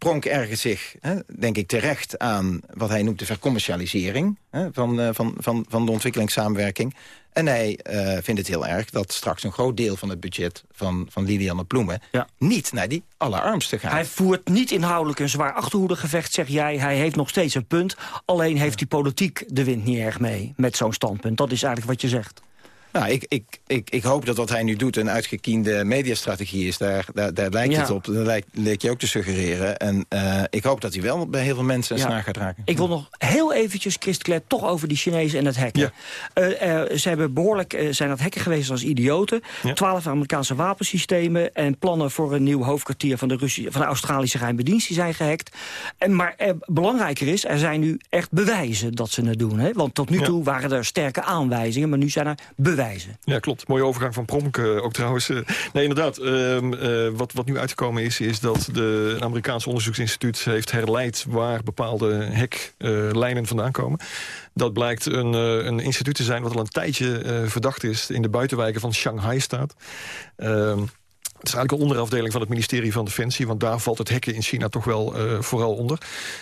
Pronk ergert zich, hè, denk ik terecht, aan wat hij noemt de vercommercialisering hè, van, uh, van, van, van de ontwikkelingssamenwerking. En hij uh, vindt het heel erg dat straks een groot deel van het budget van, van Lilianne Ploemen ja. niet naar die allerarmste gaat. Hij voert niet inhoudelijk een zwaar achterhoedegevecht, zeg jij. Hij heeft nog steeds een punt. Alleen heeft die politiek de wind niet erg mee met zo'n standpunt. Dat is eigenlijk wat je zegt. Nou, ik, ik, ik, ik hoop dat wat hij nu doet een uitgekiende mediastrategie is. Daar, daar, daar lijkt Ja. het op. Dat lijkt, leek je ook te suggereren. En eh, ik hoop dat hij wel bij heel veel mensen een Ja. snaar gaat raken. Ik wil nog heel eventjes, Christ toch over die Chinezen en het hacken. Eh, eh, ze hebben behoorlijk eh, zijn het hacken geweest als idioten. Twaalf Amerikaanse wapensystemen en plannen voor een nieuw hoofdkwartier van de, Russi van de Australische geheime dienst die zijn gehackt. En, maar belangrijker is, er zijn nu echt bewijzen dat ze het doen. Hè? Want tot nu toe waren er sterke aanwijzingen, maar nu zijn er bewijzen. Ja, klopt. Mooie overgang van Pronk eh, ook trouwens. Eh, nee, inderdaad. ehm, eh, wat, wat nu uitgekomen is, is dat de Amerikaanse onderzoeksinstituut heeft herleid waar bepaalde heklijnen vandaan komen. Dat blijkt een, een instituut te zijn wat al een tijdje verdacht is in de buitenwijken van Shanghai staat. Ehm, Het is eigenlijk een onderafdeling van het ministerie van Defensie... want daar valt het hacken in China toch wel uh, vooral onder.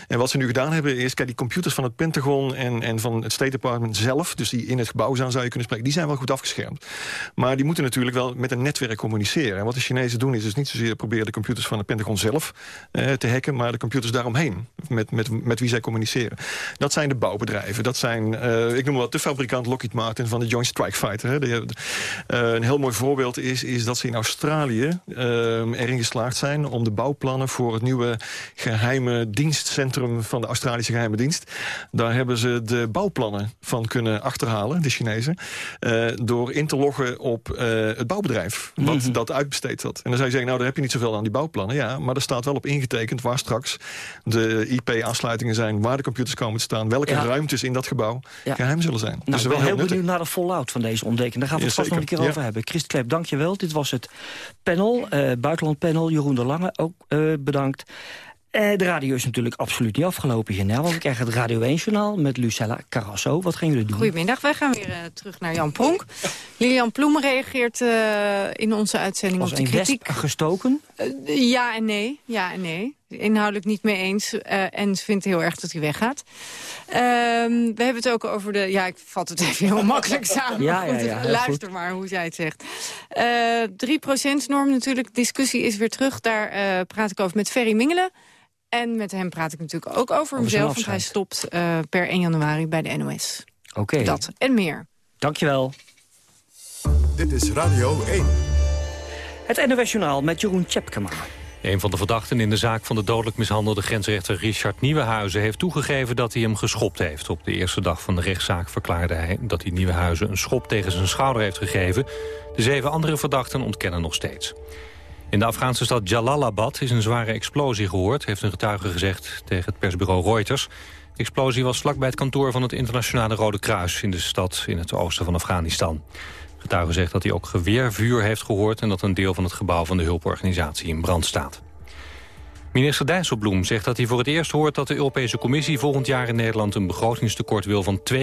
En wat ze nu gedaan hebben is... kijk, die computers van het Pentagon en, en van het State Department zelf... dus die in het gebouw zijn, zou je kunnen spreken... die zijn wel goed afgeschermd. Maar die moeten natuurlijk wel met een netwerk communiceren. En wat de Chinezen doen is dus niet zozeer proberen de computers van het Pentagon zelf uh, te hacken... maar de computers daaromheen, met, met, met wie zij communiceren. Dat zijn de bouwbedrijven. Dat zijn, uh, ik noem wat, de fabrikant Lockheed Martin van de Joint Strike Fighter. Hè. Een heel mooi voorbeeld is, is dat ze in Australië uh, erin geslaagd zijn... om de bouwplannen voor het nieuwe geheime dienstcentrum... van de Australische geheime dienst. Daar hebben ze de bouwplannen van kunnen achterhalen, de Chinezen... Uh, door in te loggen op uh, het bouwbedrijf, wat mm -hmm. dat uitbesteed had. En dan zou je zeggen, nou, daar heb je niet zoveel aan die bouwplannen. Ja, maar er staat wel op ingetekend waar straks de IP-aansluitingen zijn... waar de computers komen te staan, welke ja. ruimtes in dat gebouw ja. geheim zullen zijn. Nou, dus ik ben wel heel benieuwd naar de fallout van deze ontdekking. Daar gaan we het ja, vast nog een keer over hebben. Christ Klep, dank je wel. Dit was het panel, uh, buitenlandpanel. Jeroen de Lange, ook uh, bedankt. Uh, de radio is natuurlijk absoluut niet afgelopen hier. Want we krijgen het Radio 1-journaal met Lucella Carrasso. Wat gaan jullie doen? Goedemiddag, wij gaan weer uh, terug naar Jan Pronk. Lilian Ploem reageert uh, in onze uitzending Als op de kritiek. gestoken? ja en nee, ja en nee. Inhoudelijk niet mee eens. en ze vindt heel erg dat hij weggaat. Ehm, we hebben het ook over de... Ja, ik vat het even heel makkelijk samen. ja, ja, ja, luister goed. maar hoe jij het zegt. Uh, 3%-norm natuurlijk. Discussie is weer terug. Daar uh, praat ik over met Ferry Mingelen. En met hem praat ik natuurlijk ook over, over hemzelf. Want hij stopt uh, per 1 januari bij de NOS. Oké. Okay. Dat en meer. Dankjewel. Dit is Radio 1. Het NOS-journaal met Jeroen Tjepkema. Een van de verdachten in de zaak van de dodelijk mishandelde grensrechter Richard Nieuwenhuizen heeft toegegeven dat hij hem geschopt heeft. Op de eerste dag van de rechtszaak verklaarde hij dat hij Nieuwenhuizen een schop tegen zijn schouder heeft gegeven. De zeven andere verdachten ontkennen nog steeds. In de Afghaanse stad Jalalabad is een zware explosie gehoord... heeft een getuige gezegd tegen het persbureau Reuters. De explosie was vlakbij het kantoor van het Internationale Rode Kruis... in de stad in het oosten van Afghanistan. De getuige zegt dat hij ook geweervuur heeft gehoord... en dat een deel van het gebouw van de hulporganisatie in brand staat. Minister Dijsselbloem zegt dat hij voor het eerst hoort... dat de Europese Commissie volgend jaar in Nederland... een begrotingstekort wil van 2,8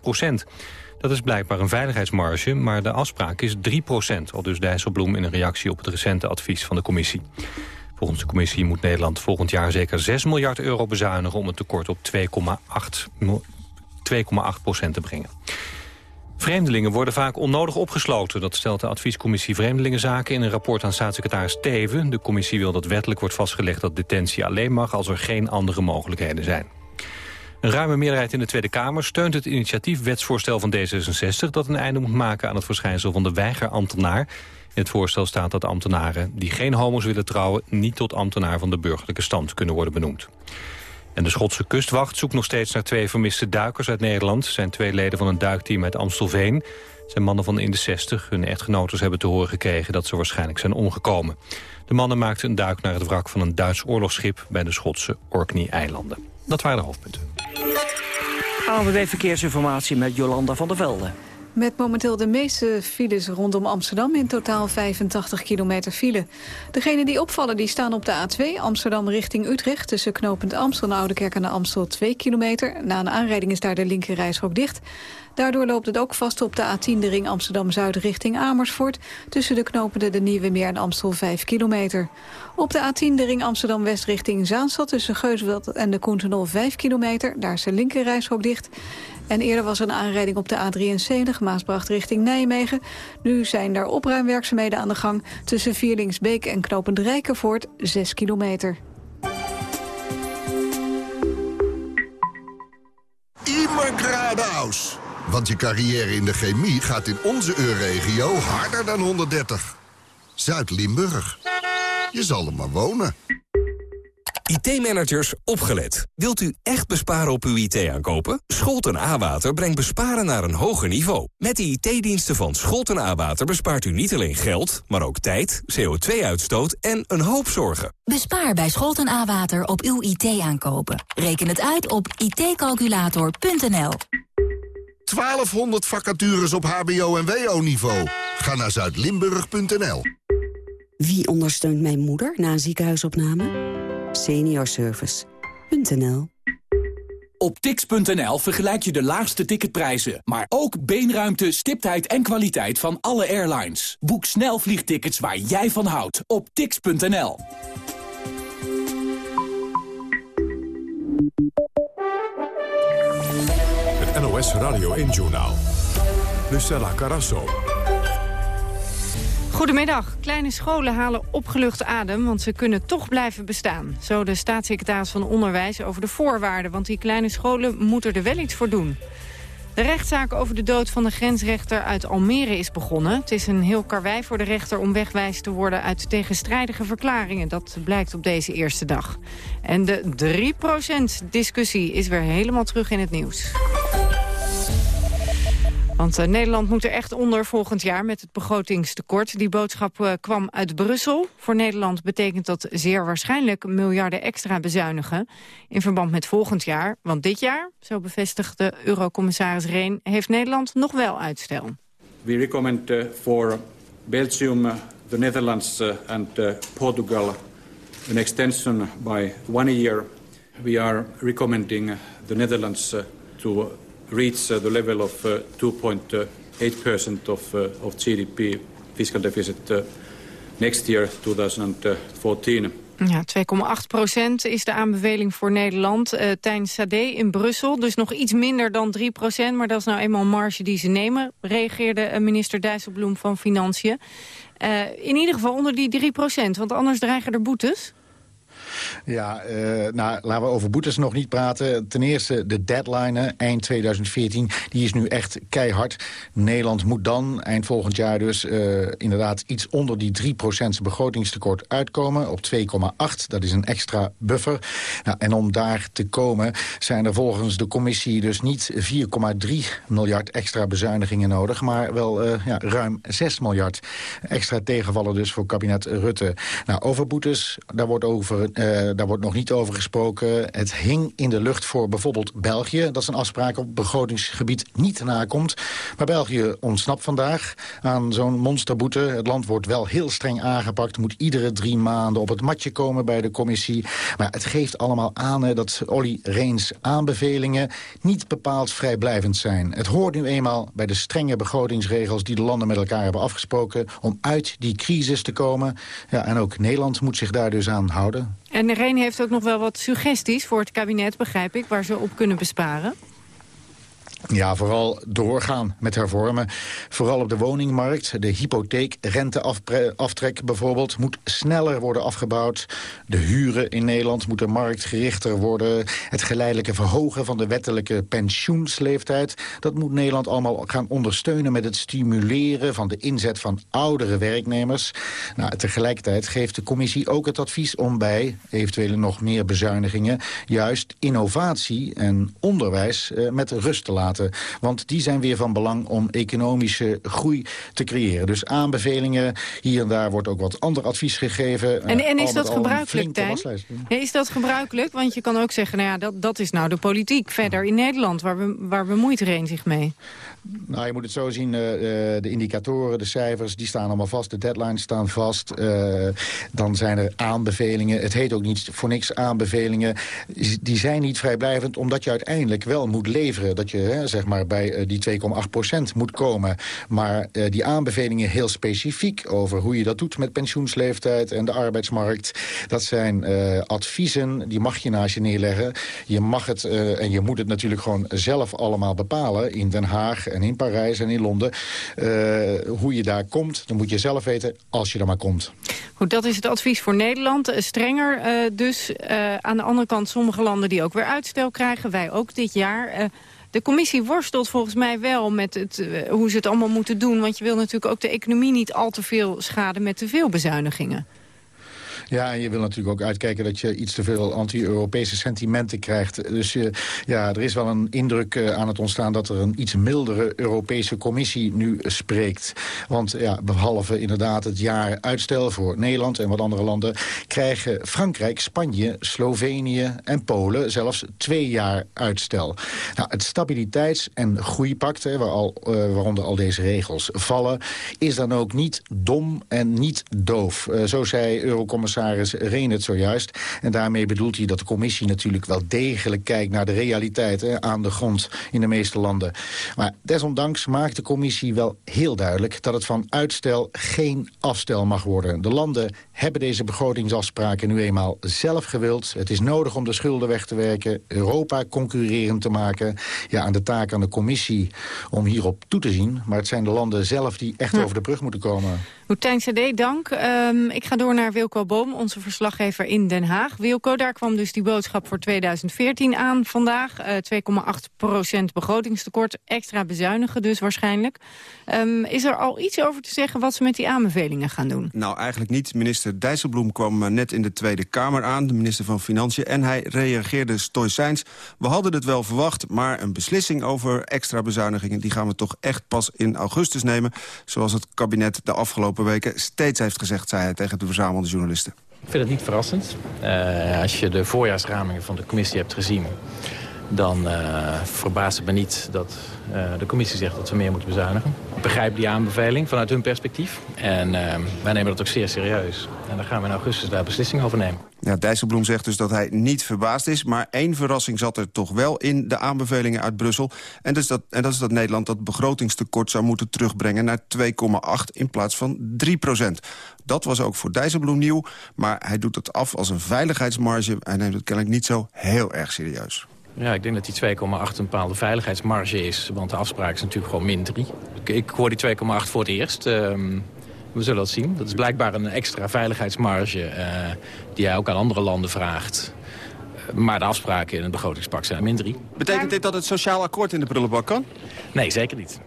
procent. Dat is blijkbaar een veiligheidsmarge, maar de afspraak is 3% al dus Dijsselbloem in een reactie op het recente advies van de commissie. Volgens de commissie moet Nederland volgend jaar zeker 6 miljard euro bezuinigen... om het tekort op 2,8% te brengen. Vreemdelingen worden vaak onnodig opgesloten. Dat stelt de adviescommissie Vreemdelingenzaken in een rapport aan staatssecretaris Teven. De commissie wil dat wettelijk wordt vastgelegd dat detentie alleen mag... als er geen andere mogelijkheden zijn. Een ruime meerderheid in de Tweede Kamer steunt het initiatief wetsvoorstel van D66... dat een einde moet maken aan het verschijnsel van de weigerambtenaar. In het voorstel staat dat ambtenaren die geen homo's willen trouwen... niet tot ambtenaar van de burgerlijke stand kunnen worden benoemd. En de Schotse kustwacht zoekt nog steeds naar twee vermiste duikers uit Nederland. zijn twee leden van een duikteam uit Amstelveen. Zijn mannen van in de 60. Hun echtgenotes hebben te horen gekregen dat ze waarschijnlijk zijn omgekomen. De mannen maakten een duik naar het wrak van een Duits oorlogsschip... bij de Schotse Orkney-eilanden. Dat waren de hoofdpunten. ANWB Verkeersinformatie met Jolanda van der Velde. Met momenteel de meeste files rondom Amsterdam, in totaal 85 kilometer file. Degenen die opvallen die staan op de A2 Amsterdam richting Utrecht... tussen knooppunt Amstel en Oudekerk en de Amstel 2 kilometer. Na een aanrijding is daar de linkerrijstrook dicht. Daardoor loopt het ook vast op de A10 de ring Amsterdam-Zuid richting Amersfoort... tussen de knopende de Nieuwe Meer en Amstel 5 kilometer. Op de A10 de ring Amsterdam-West richting Zaanstad... tussen Geusveld en de Koentenol 5 kilometer. Daar is de linkerrijstrook dicht. En eerder was er een aanrijding op de A73 Maasbracht richting Nijmegen. Nu zijn daar opruimwerkzaamheden aan de gang... tussen Vierlingsbeek en Knopend Rijkenvoort 6 kilometer. Immer geradeaus. Want je carrière in de chemie gaat in onze EU-regio harder dan 130. Zuid-Limburg. Je zal er maar wonen. IT-managers, opgelet. Wilt u echt besparen op uw IT-aankopen? Scholten A-Water brengt besparen naar een hoger niveau. Met de IT-diensten van Scholten A-Water bespaart u niet alleen geld... maar ook tijd, CO2-uitstoot en een hoop zorgen. Bespaar bij Scholten A-Water op uw IT-aankopen. Reken het uit op itcalculator.nl. 1200 vacatures op hbo- en wo-niveau. Ga naar zuidlimburg.nl. Wie ondersteunt mijn moeder na een ziekenhuisopname? Seniorservice.nl Op tix.nl vergelijk je de laagste ticketprijzen, maar ook beenruimte, stiptheid en kwaliteit van alle airlines. Boek snel vliegtickets waar jij van houdt op tix.nl. Het NOS Radio 1 Journaal. Lucella Carasso. Goedemiddag. Kleine scholen halen opgelucht adem, want ze kunnen toch blijven bestaan. Zo de staatssecretaris van Onderwijs over de voorwaarden... want die kleine scholen moeten er wel iets voor doen. De rechtszaak over de dood van de grensrechter uit Almere is begonnen. Het is een heel karwei voor de rechter om wegwijs te worden uit tegenstrijdige verklaringen. Dat blijkt op deze eerste dag. En de 3%-discussie is weer helemaal terug in het nieuws. Want uh, Nederland moet er echt onder volgend jaar met het begrotingstekort. Die boodschap uh, kwam uit Brussel. Voor Nederland betekent dat zeer waarschijnlijk miljarden extra bezuinigen. In verband met volgend jaar. Want dit jaar, zo bevestigde eurocommissaris Reen, heeft Nederland nog wel uitstel. We recommend for Belgium, the Netherlands and Portugal an extension by one year. We are recommending the Netherlands to reach uh, the level of 2.8% uh, of, uh, of GDP fiscal deficit next year, 2014. Ja, 2,8 procent is de aanbeveling voor Nederland uh, tijdens Sade in Brussel. Dus nog iets minder dan 3 procent, maar dat is nou eenmaal een marge die ze nemen... reageerde minister Dijsselbloem van Financiën. Uh, in ieder geval onder die 3 procent, want anders dreigen er boetes. Ja, uh, nou, laten we over boetes nog niet praten. Ten eerste de deadline, eind 2014, die is nu echt keihard. Nederland moet dan, eind volgend jaar dus, uh, inderdaad iets onder die 3% begrotingstekort uitkomen. Op 2,8, dat is een extra buffer. Nou, en om daar te komen zijn er volgens de commissie dus niet 4,3 miljard extra bezuinigingen nodig, maar wel ja, ruim 6 miljard extra tegenvallen dus voor kabinet Rutte. Nou, over boetes, daar wordt over daar wordt nog niet over gesproken. Het hing in de lucht voor bijvoorbeeld België. Dat is een afspraak op begrotingsgebied niet nakomt. Maar België ontsnapt vandaag aan zo'n monsterboete. Het land wordt wel heel streng aangepakt. Moet iedere drie maanden op het matje komen bij de commissie. Maar het geeft allemaal aan dat Olly Reens aanbevelingen... niet bepaald vrijblijvend zijn. Het hoort nu eenmaal bij de strenge begrotingsregels... die de landen met elkaar hebben afgesproken... om uit die crisis te komen. Ja, en ook Nederland moet zich daar dus aan houden. En Reen heeft ook nog wel wat suggesties voor het kabinet, begrijp ik... waar ze op kunnen besparen. Ja, vooral doorgaan met hervormen. Vooral op de woningmarkt. De hypotheekrenteaftrek bijvoorbeeld moet sneller worden afgebouwd. De huren in Nederland moeten marktgerichter worden. Het geleidelijke verhogen van de wettelijke pensioensleeftijd. Dat moet Nederland allemaal gaan ondersteunen met het stimuleren van de inzet van oudere werknemers. Nou, tegelijkertijd geeft de commissie ook het advies om bij eventuele nog meer bezuinigingen juist innovatie en onderwijs eh, met rust te laten want die zijn weer van belang om economische groei te creëren. Dus aanbevelingen, hier en daar wordt ook wat ander advies gegeven. En, en is dat gebruikelijk, Tijn? Ja, is dat gebruikelijk? Want je kan ook zeggen, nou ja, dat, dat is nou de politiek verder in Nederland. Waar, waar bemoeit Reen zich mee? Nou, je moet het zo zien, uh, de indicatoren, de cijfers, die staan allemaal vast. De deadlines staan vast. Uh, dan zijn er aanbevelingen. Het heet ook niet voor niks aanbevelingen. Die zijn niet vrijblijvend, omdat je uiteindelijk wel moet leveren. Dat je hè, zeg maar bij die 2,8% moet komen. Maar die aanbevelingen heel specifiek over hoe je dat doet met pensioensleeftijd en de arbeidsmarkt. Dat zijn adviezen, die mag je naast je neerleggen. Je mag het, en je moet het natuurlijk gewoon zelf allemaal bepalen in Den Haag en in Parijs en in Londen. Uh, hoe je daar komt, dan moet je zelf weten als je er maar komt. Goed, dat is het advies voor Nederland. Eh, strenger uh, dus. Aan de andere kant sommige landen die ook weer uitstel krijgen. Wij ook dit jaar. De commissie worstelt volgens mij wel met het, hoe ze het allemaal moeten doen. Want je wil natuurlijk ook de economie niet al te veel schaden met te veel bezuinigingen. Ja, en je wil natuurlijk ook uitkijken dat je iets te veel anti-Europese sentimenten krijgt. Dus je, ja, er is wel een indruk uh, aan het ontstaan dat er een iets mildere Europese commissie nu spreekt. Want ja, behalve inderdaad het jaar uitstel voor Nederland en wat andere landen... krijgen Frankrijk, Spanje, Slovenië en Polen zelfs twee jaar uitstel. Nou, het stabiliteits- en groeipact, waar al, uh, waaronder al deze regels vallen... is dan ook niet dom en niet doof. Zo zei Eurocommissaris commissaris Reen het zojuist. En daarmee bedoelt hij dat de commissie natuurlijk wel degelijk kijkt... naar de realiteiten aan de grond in de meeste landen. Maar desondanks maakt de commissie wel heel duidelijk... dat het van uitstel geen afstel mag worden. De landen hebben deze begrotingsafspraken nu eenmaal zelf gewild. Het is nodig om de schulden weg te werken, Europa concurrerend te maken. Ja, aan de taak aan de commissie om hierop toe te zien. Maar het zijn de landen zelf die echt over de brug moeten komen. Martijn CD, dank. Um, ik ga door naar Wilco Onze verslaggever in Den Haag. Wilco, daar kwam dus die boodschap voor 2014 aan vandaag. Uh, 2,8% begrotingstekort, extra bezuinigen dus waarschijnlijk. Um, is er al iets over te zeggen wat ze met die aanbevelingen gaan doen? Nou, eigenlijk niet. Minister Dijsselbloem kwam uh, net in de Tweede Kamer aan, de minister van Financiën, en hij reageerde stoïcijns. We hadden het wel verwacht, maar een beslissing over extra bezuinigingen... die gaan we toch echt pas in augustus nemen, zoals het kabinet de afgelopen weken steeds heeft gezegd, zei hij tegen de verzamelde journalisten. Ik vind het niet verrassend. Uh, als je de voorjaarsramingen van de commissie hebt gezien... dan uh, verbaast het me niet dat uh, de commissie zegt dat we meer moeten bezuinigen. Ik begrijp die aanbeveling vanuit hun perspectief. En wij nemen dat ook zeer serieus. En dan gaan we in augustus daar beslissing over nemen. Ja, Dijsselbloem zegt dus dat hij niet verbaasd is... maar één verrassing zat er toch wel in de aanbevelingen uit Brussel. En dat is dat, en dat, is dat Nederland dat begrotingstekort zou moeten terugbrengen... naar 2,8 in plaats van 3 procent. Dat was ook voor Dijsselbloem nieuw, maar hij doet het af als een veiligheidsmarge. Hij neemt het kennelijk niet zo heel erg serieus. Ja, ik denk dat die 2,8 een bepaalde veiligheidsmarge is. Want de afspraak is natuurlijk gewoon min 3. Ik, hoor die 2,8 voor het eerst. Uh, we zullen dat zien. Dat is blijkbaar een extra veiligheidsmarge uh, die hij ook aan andere landen vraagt. Uh, maar de afspraken in het begrotingspak zijn min 3. Betekent dit dat het sociaal akkoord in de prullenbak kan? Nee, zeker niet.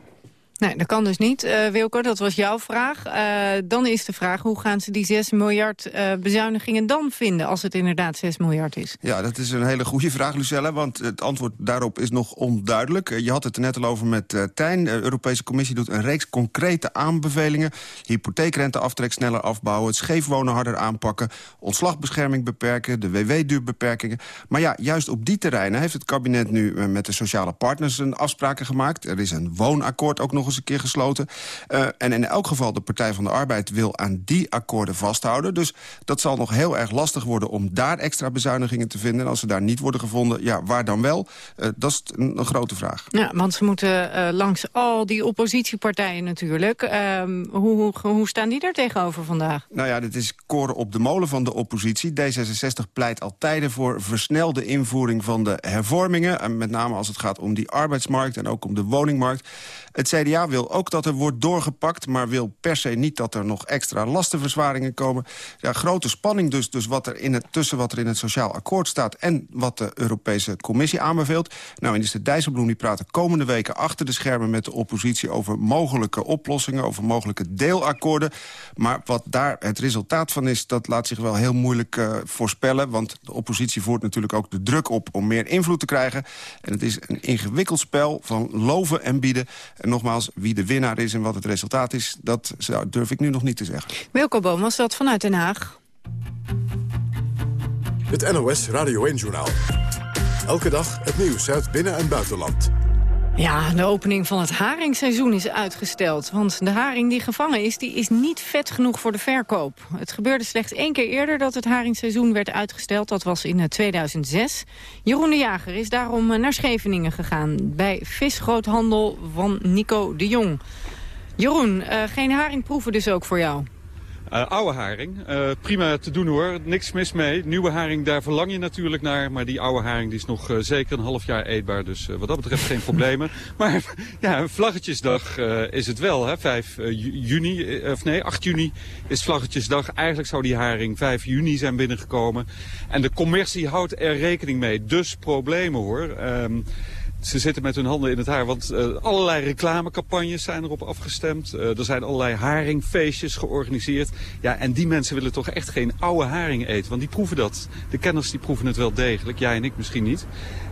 Nee, dat kan dus niet. Uh, Wilco, dat was jouw vraag. Uh, dan is de vraag, hoe gaan ze die 6 miljard uh, bezuinigingen dan vinden... als het inderdaad 6 miljard is? Ja, dat is een hele goede vraag, Lucelle. Want het antwoord daarop is nog onduidelijk. Je had het er net al over met Tijn. De Europese Commissie doet een reeks concrete aanbevelingen. Hypotheekrenteaftrek sneller afbouwen. Scheefwonen harder aanpakken. Ontslagbescherming beperken. De WW-duurbeperkingen. Maar ja, juist op die terreinen heeft het kabinet nu... met de sociale partners een afspraken gemaakt. Er is een woonakkoord ook nog nog eens een keer gesloten. Uh, en in elk geval de Partij van de Arbeid wil aan die akkoorden vasthouden. Dus dat zal nog heel erg lastig worden om daar extra bezuinigingen te vinden. En als ze daar niet worden gevonden, ja, waar dan wel? Uh, dat is een, een, grote vraag. Ja, want ze moeten uh, langs al die oppositiepartijen natuurlijk. Ehm, hoe, hoe, hoe, staan die daar tegenover vandaag? Nou ja, dit is koren op de molen van de oppositie. D66 pleit al tijden voor versnelde invoering van de hervormingen. En met name als het gaat om die arbeidsmarkt en ook om de woningmarkt. Het CDA wil ook dat er wordt doorgepakt... maar wil per se niet dat er nog extra lastenverzwaringen komen. Ja, grote spanning dus, dus wat er in het, tussen wat er in het sociaal akkoord staat... en wat de Europese Commissie aanbeveelt. Nou, minister Dijsselbloem die praat de komende weken achter de schermen... met de oppositie over mogelijke oplossingen, over mogelijke deelakkoorden. Maar wat daar het resultaat van is, dat laat zich wel heel moeilijk uh, voorspellen... want de oppositie voert natuurlijk ook de druk op om meer invloed te krijgen. En het is een ingewikkeld spel van loven en bieden... En nogmaals, wie de winnaar is en wat het resultaat is... dat durf ik nu nog niet te zeggen. Wilco Boom was dat vanuit Den Haag. Het NOS Radio 1-journaal. Elke dag het nieuws uit binnen- en buitenland. Ja, de opening van het haringseizoen is uitgesteld. Want de haring die gevangen is, die is niet vet genoeg voor de verkoop. Het gebeurde slechts één keer eerder dat het haringseizoen werd uitgesteld. Dat was in 2006. Eh, Jeroen de Jager is daarom eh, naar Scheveningen gegaan... bij visgroothandel van Nico de Jong. Jeroen, uh, geen haringproeven dus ook voor jou? Uh, oude haring. Uh, prima te doen hoor. Niks mis mee. Nieuwe haring, daar verlang je natuurlijk naar. Maar die oude haring die is nog uh, zeker een half jaar eetbaar. Dus wat dat betreft geen problemen. Maar ja, Vlaggetjesdag is het wel. Hè? 5 juni, of nee, 8 juni is Vlaggetjesdag. Eigenlijk zou die haring 5 juni zijn binnengekomen. En de commercie houdt er rekening mee. Dus problemen hoor. Um, ze zitten met hun handen in het haar. Want uh, allerlei reclamecampagnes zijn erop afgestemd. Uh, er zijn allerlei haringfeestjes georganiseerd. Ja, en die mensen willen toch echt geen oude haring eten. Want die proeven dat. De kenners die proeven het wel degelijk. Jij en ik misschien niet.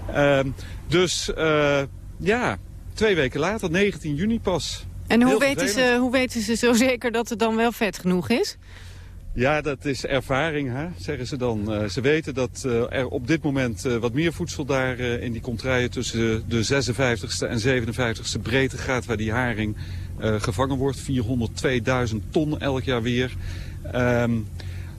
Uh, dus uh, ja, twee weken later, 19 juni pas. En hoe weten, ze, hoe weten ze zo zeker dat het dan wel vet genoeg is? Ja, dat is ervaring, hè, zeggen ze dan. Uh, ze weten dat uh, er op dit moment uh, wat meer voedsel daar in die contraien tussen de, de 56ste en 57ste breedte gaat waar die haring gevangen wordt. 402.000 ton elk jaar weer. Um,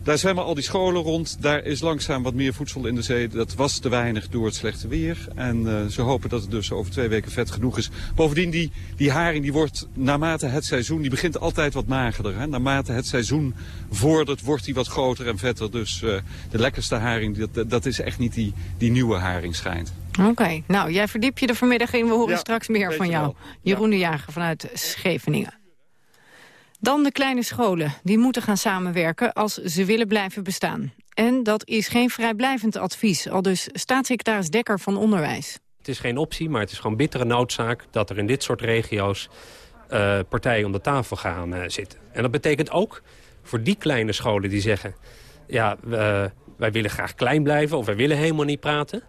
Daar zwemmen al die scholen rond. Daar is langzaam wat meer voedsel in de zee. Dat was te weinig door het slechte weer. En uh, ze hopen dat het dus over twee weken vet genoeg is. Bovendien, die, die haring die wordt naarmate het seizoen... die begint altijd wat magerder. Hè? Naarmate het seizoen vordert, wordt die wat groter en vetter. Dus uh, de lekkerste haring, dat, dat is echt niet die, die nieuwe haring schijnt. Oké, nou, jij verdiep je er vanmiddag in. We horen ja, straks meer van jou. Wel. Jeroen ja. de Jager vanuit Scheveningen. Dan de kleine scholen. Die moeten gaan samenwerken als ze willen blijven bestaan. En dat is geen vrijblijvend advies, al dus staatssecretaris Dekker van Onderwijs. Het is geen optie, maar het is gewoon bittere noodzaak... dat er in dit soort regio's uh, partijen om de tafel gaan uh, zitten. En dat betekent ook voor die kleine scholen die zeggen... ja, uh, wij willen graag klein blijven of wij willen helemaal niet praten...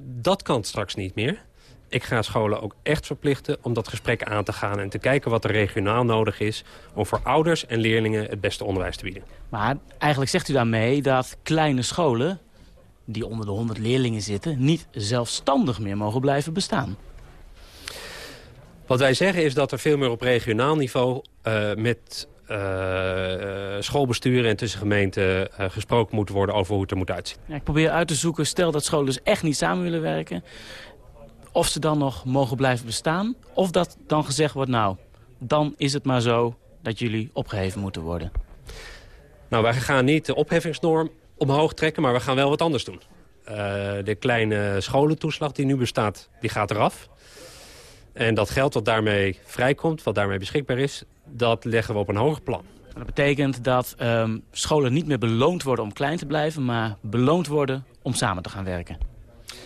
Dat kan straks niet meer. Ik ga scholen ook echt verplichten om dat gesprek aan te gaan... en te kijken wat er regionaal nodig is... om voor ouders en leerlingen het beste onderwijs te bieden. Maar eigenlijk zegt u daarmee dat kleine scholen... die onder de 100 leerlingen zitten... niet zelfstandig meer mogen blijven bestaan. Wat wij zeggen is dat er veel meer op regionaal niveau... Uh, met uh, schoolbesturen en tussen gemeenten uh, gesproken moet worden over hoe het er moet uitzien. Ja, ik probeer uit te zoeken, stel dat scholen dus echt niet samen willen werken... of ze dan nog mogen blijven bestaan, of dat dan gezegd wordt... nou, dan is het maar zo dat jullie opgeheven moeten worden. Nou, wij gaan niet de opheffingsnorm omhoog trekken, maar we gaan wel wat anders doen. Uh, de kleine scholentoeslag die nu bestaat, die gaat eraf. En dat geld wat daarmee vrijkomt, wat daarmee beschikbaar is dat leggen we op een hoger plan. Dat betekent dat um, scholen niet meer beloond worden om klein te blijven... maar beloond worden om samen te gaan werken.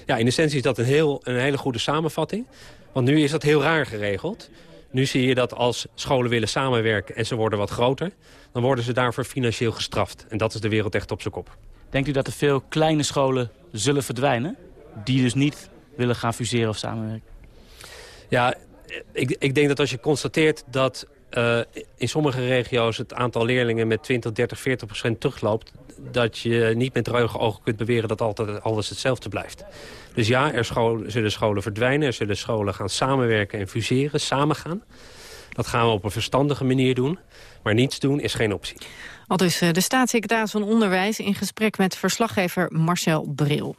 Ja, in essentie is dat een, heel, een hele goede samenvatting. Want nu is dat heel raar geregeld. Nu zie je dat als scholen willen samenwerken en ze worden wat groter... dan worden ze daarvoor financieel gestraft. En dat is de wereld echt op zijn kop. Denkt u dat er veel kleine scholen zullen verdwijnen... die dus niet willen gaan fuseren of samenwerken? Ja, ik, ik denk dat als je constateert dat uh, in sommige regio's het aantal leerlingen met 20, 30, 40 procent terugloopt... dat je niet met droge ogen kunt beweren dat altijd alles hetzelfde blijft. Dus ja, er zullen scholen verdwijnen, er zullen scholen gaan samenwerken en fuseren, samengaan. Dat gaan we op een verstandige manier doen. Maar niets doen is geen optie. Al dus de staatssecretaris van Onderwijs in gesprek met verslaggever Marcel Bril.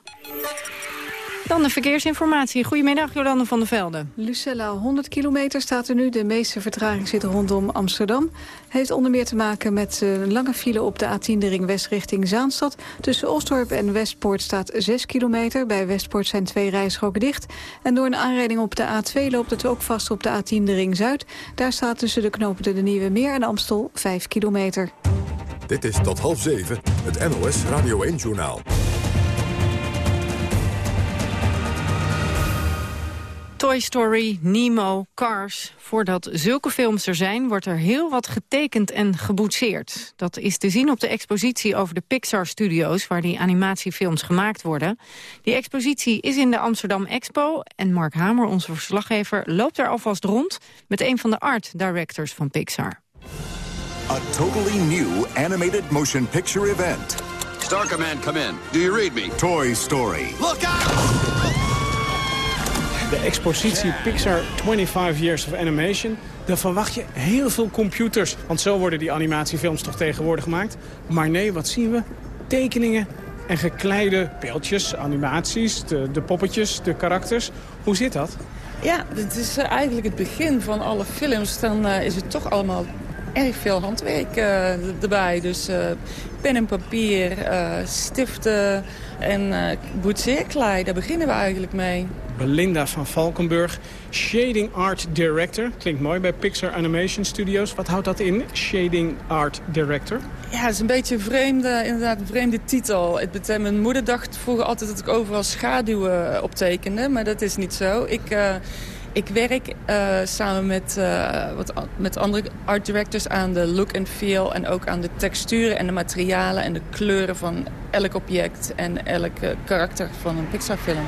Dan de verkeersinformatie. Goedemiddag, Jolande van der Velde. Lucella, 100 kilometer staat er nu. De meeste vertraging zit rondom Amsterdam. Heeft onder meer te maken met een lange file op de A10 de ring west richting Zaanstad. Tussen Osdorp en Westpoort staat 6 kilometer. Bij Westpoort zijn twee rijstroken dicht. En door een aanrijding op de A2 loopt het ook vast op de A10 de ring zuid. Daar staat tussen de knopen de Nieuwe Meer en Amstel 5 kilometer. Dit is tot half zeven, het NOS Radio 1-journaal. Toy Story, Nemo, Cars. Voordat zulke films er zijn, wordt er heel wat getekend en geboetseerd. Dat is te zien op de expositie over de Pixar-studio's... waar die animatiefilms gemaakt worden. Die expositie is in de Amsterdam Expo... en Mark Hamer, onze verslaggever, loopt daar alvast rond... met een van de art directors van Pixar. A totally new animated motion picture event. Star Command, come in. Do you read me? Toy Story. Look out! De expositie Pixar 25 Years of Animation. Dan verwacht je heel veel computers, want zo worden die animatiefilms toch tegenwoordig gemaakt. Maar nee, wat zien we? Tekeningen en gekleide beeldjes, animaties, de, de poppetjes, de karakters. Hoe zit dat? Ja, het is eh, eigenlijk het begin van alle films. Dan uh, is het toch allemaal erg veel handwerk uh, erbij. Dus uh, pen en papier, stiften en boetseerklei, daar beginnen we eigenlijk mee. Belinda van Valkenburg, Shading Art Director. Klinkt mooi bij Pixar Animation Studios. Wat houdt dat in, Shading Art Director? Ja, het is een beetje een vreemde, inderdaad vreemde titel. Het betekent, mijn moeder dacht vroeger altijd dat ik overal schaduwen eh, optekende. Maar dat is niet zo. Ik... Uh, ik werk uh, samen met, wat, met andere art directors aan de look and feel... en ook aan de texturen en de materialen en de kleuren van elk object... en elk karakter van een Pixar-film.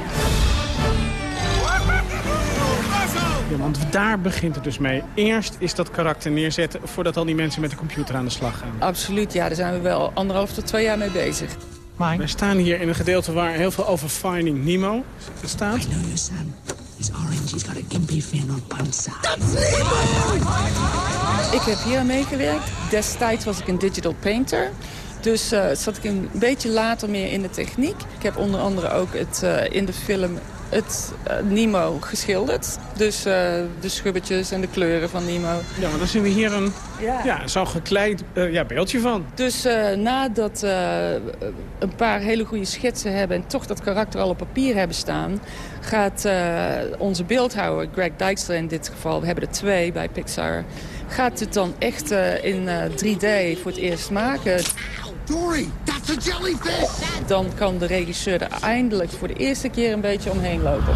Ja, want daar begint het dus mee. Eerst is dat karakter neerzetten voordat al die mensen met de computer aan de slag gaan. Absoluut, ja. Daar zijn we wel anderhalf tot twee jaar mee bezig. Mike. Wij staan hier in een gedeelte waar heel veel over Finding Nemo staat. I know your son. He's orange, he's got a gimpy fin on one Ik heb hier aan meegewerkt. Destijds was ik een digital painter. Dus uh, zat ik een beetje later meer in de techniek. Ik heb onder andere ook het, uh, in de film het uh, Nemo geschilderd. Dus uh, de schubbetjes en de kleuren van Nemo. Ja, maar dan zien we hier een ja. ja zo'n gekleid uh, ja, beeldje van. Dus nadat we een paar hele goede schetsen hebben... en toch dat karakter al op papier hebben staan... gaat onze beeldhouwer, Greg Dijkstra in dit geval... we hebben er twee bij Pixar... gaat het dan echt in 3D voor het eerst maken... Dory, that's a jellyfish! Dan kan de regisseur er eindelijk voor de eerste keer een beetje omheen lopen.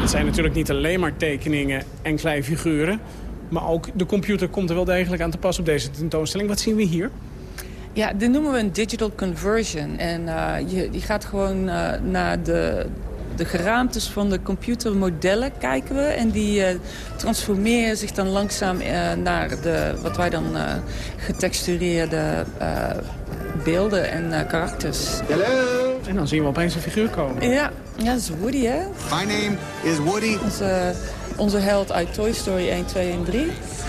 Het zijn natuurlijk niet alleen maar tekeningen en kleine figuren... maar ook de computer komt er wel degelijk aan te pas op deze tentoonstelling. Wat zien we hier? Ja, dit noemen we een digital conversion. En uh, je, je gaat gewoon uh, naar de, de geraamtes van de computermodellen kijken we. En die uh, transformeren zich dan langzaam uh, naar de, wat wij dan uh, getextureerde beelden en karakters. Hallo! En dan zien we opeens een figuur komen. Ja, ja dat is Woody, hè? My name is Woody. Onze, onze held uit Toy Story 1, 2 en 3.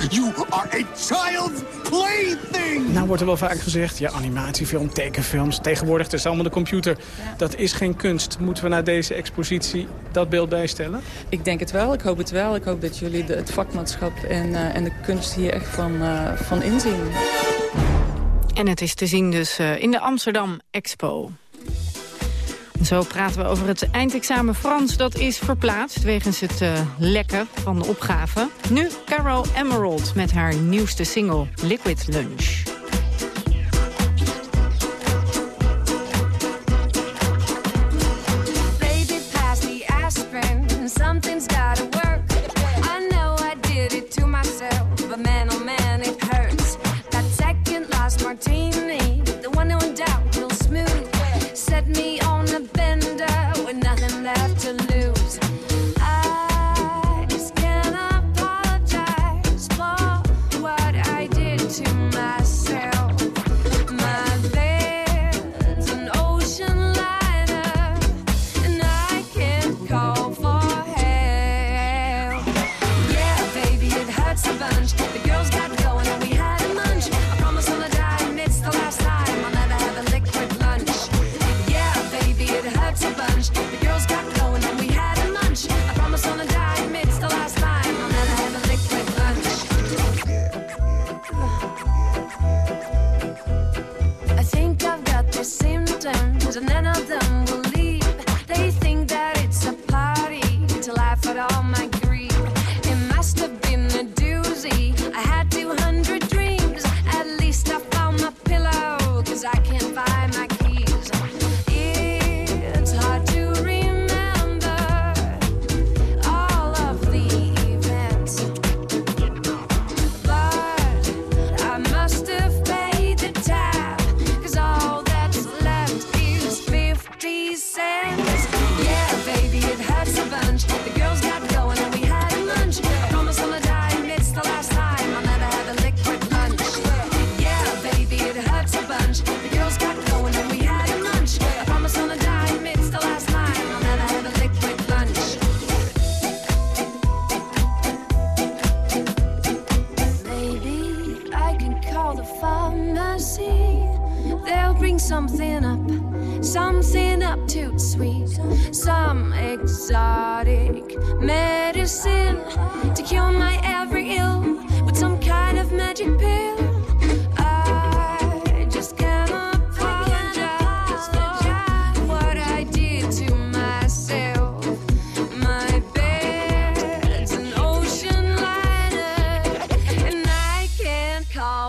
You are a child's plaything! Nou wordt er wel vaak gezegd, ja, animatiefilm, tekenfilms... tegenwoordig het is allemaal de computer. Dat is geen kunst. Moeten we naar deze expositie dat beeld bijstellen? Ik denk het wel, ik hoop het wel. Ik hoop dat jullie de, het vakmanschap en, uh, en de kunst hier echt van, uh, van inzien. En het is te zien dus uh, in de Amsterdam Expo. Zo praten we over het eindexamen Frans. Dat is verplaatst wegens het uh, lekken van de opgave. Nu Carol Emerald met haar nieuwste single Liquid Lunch.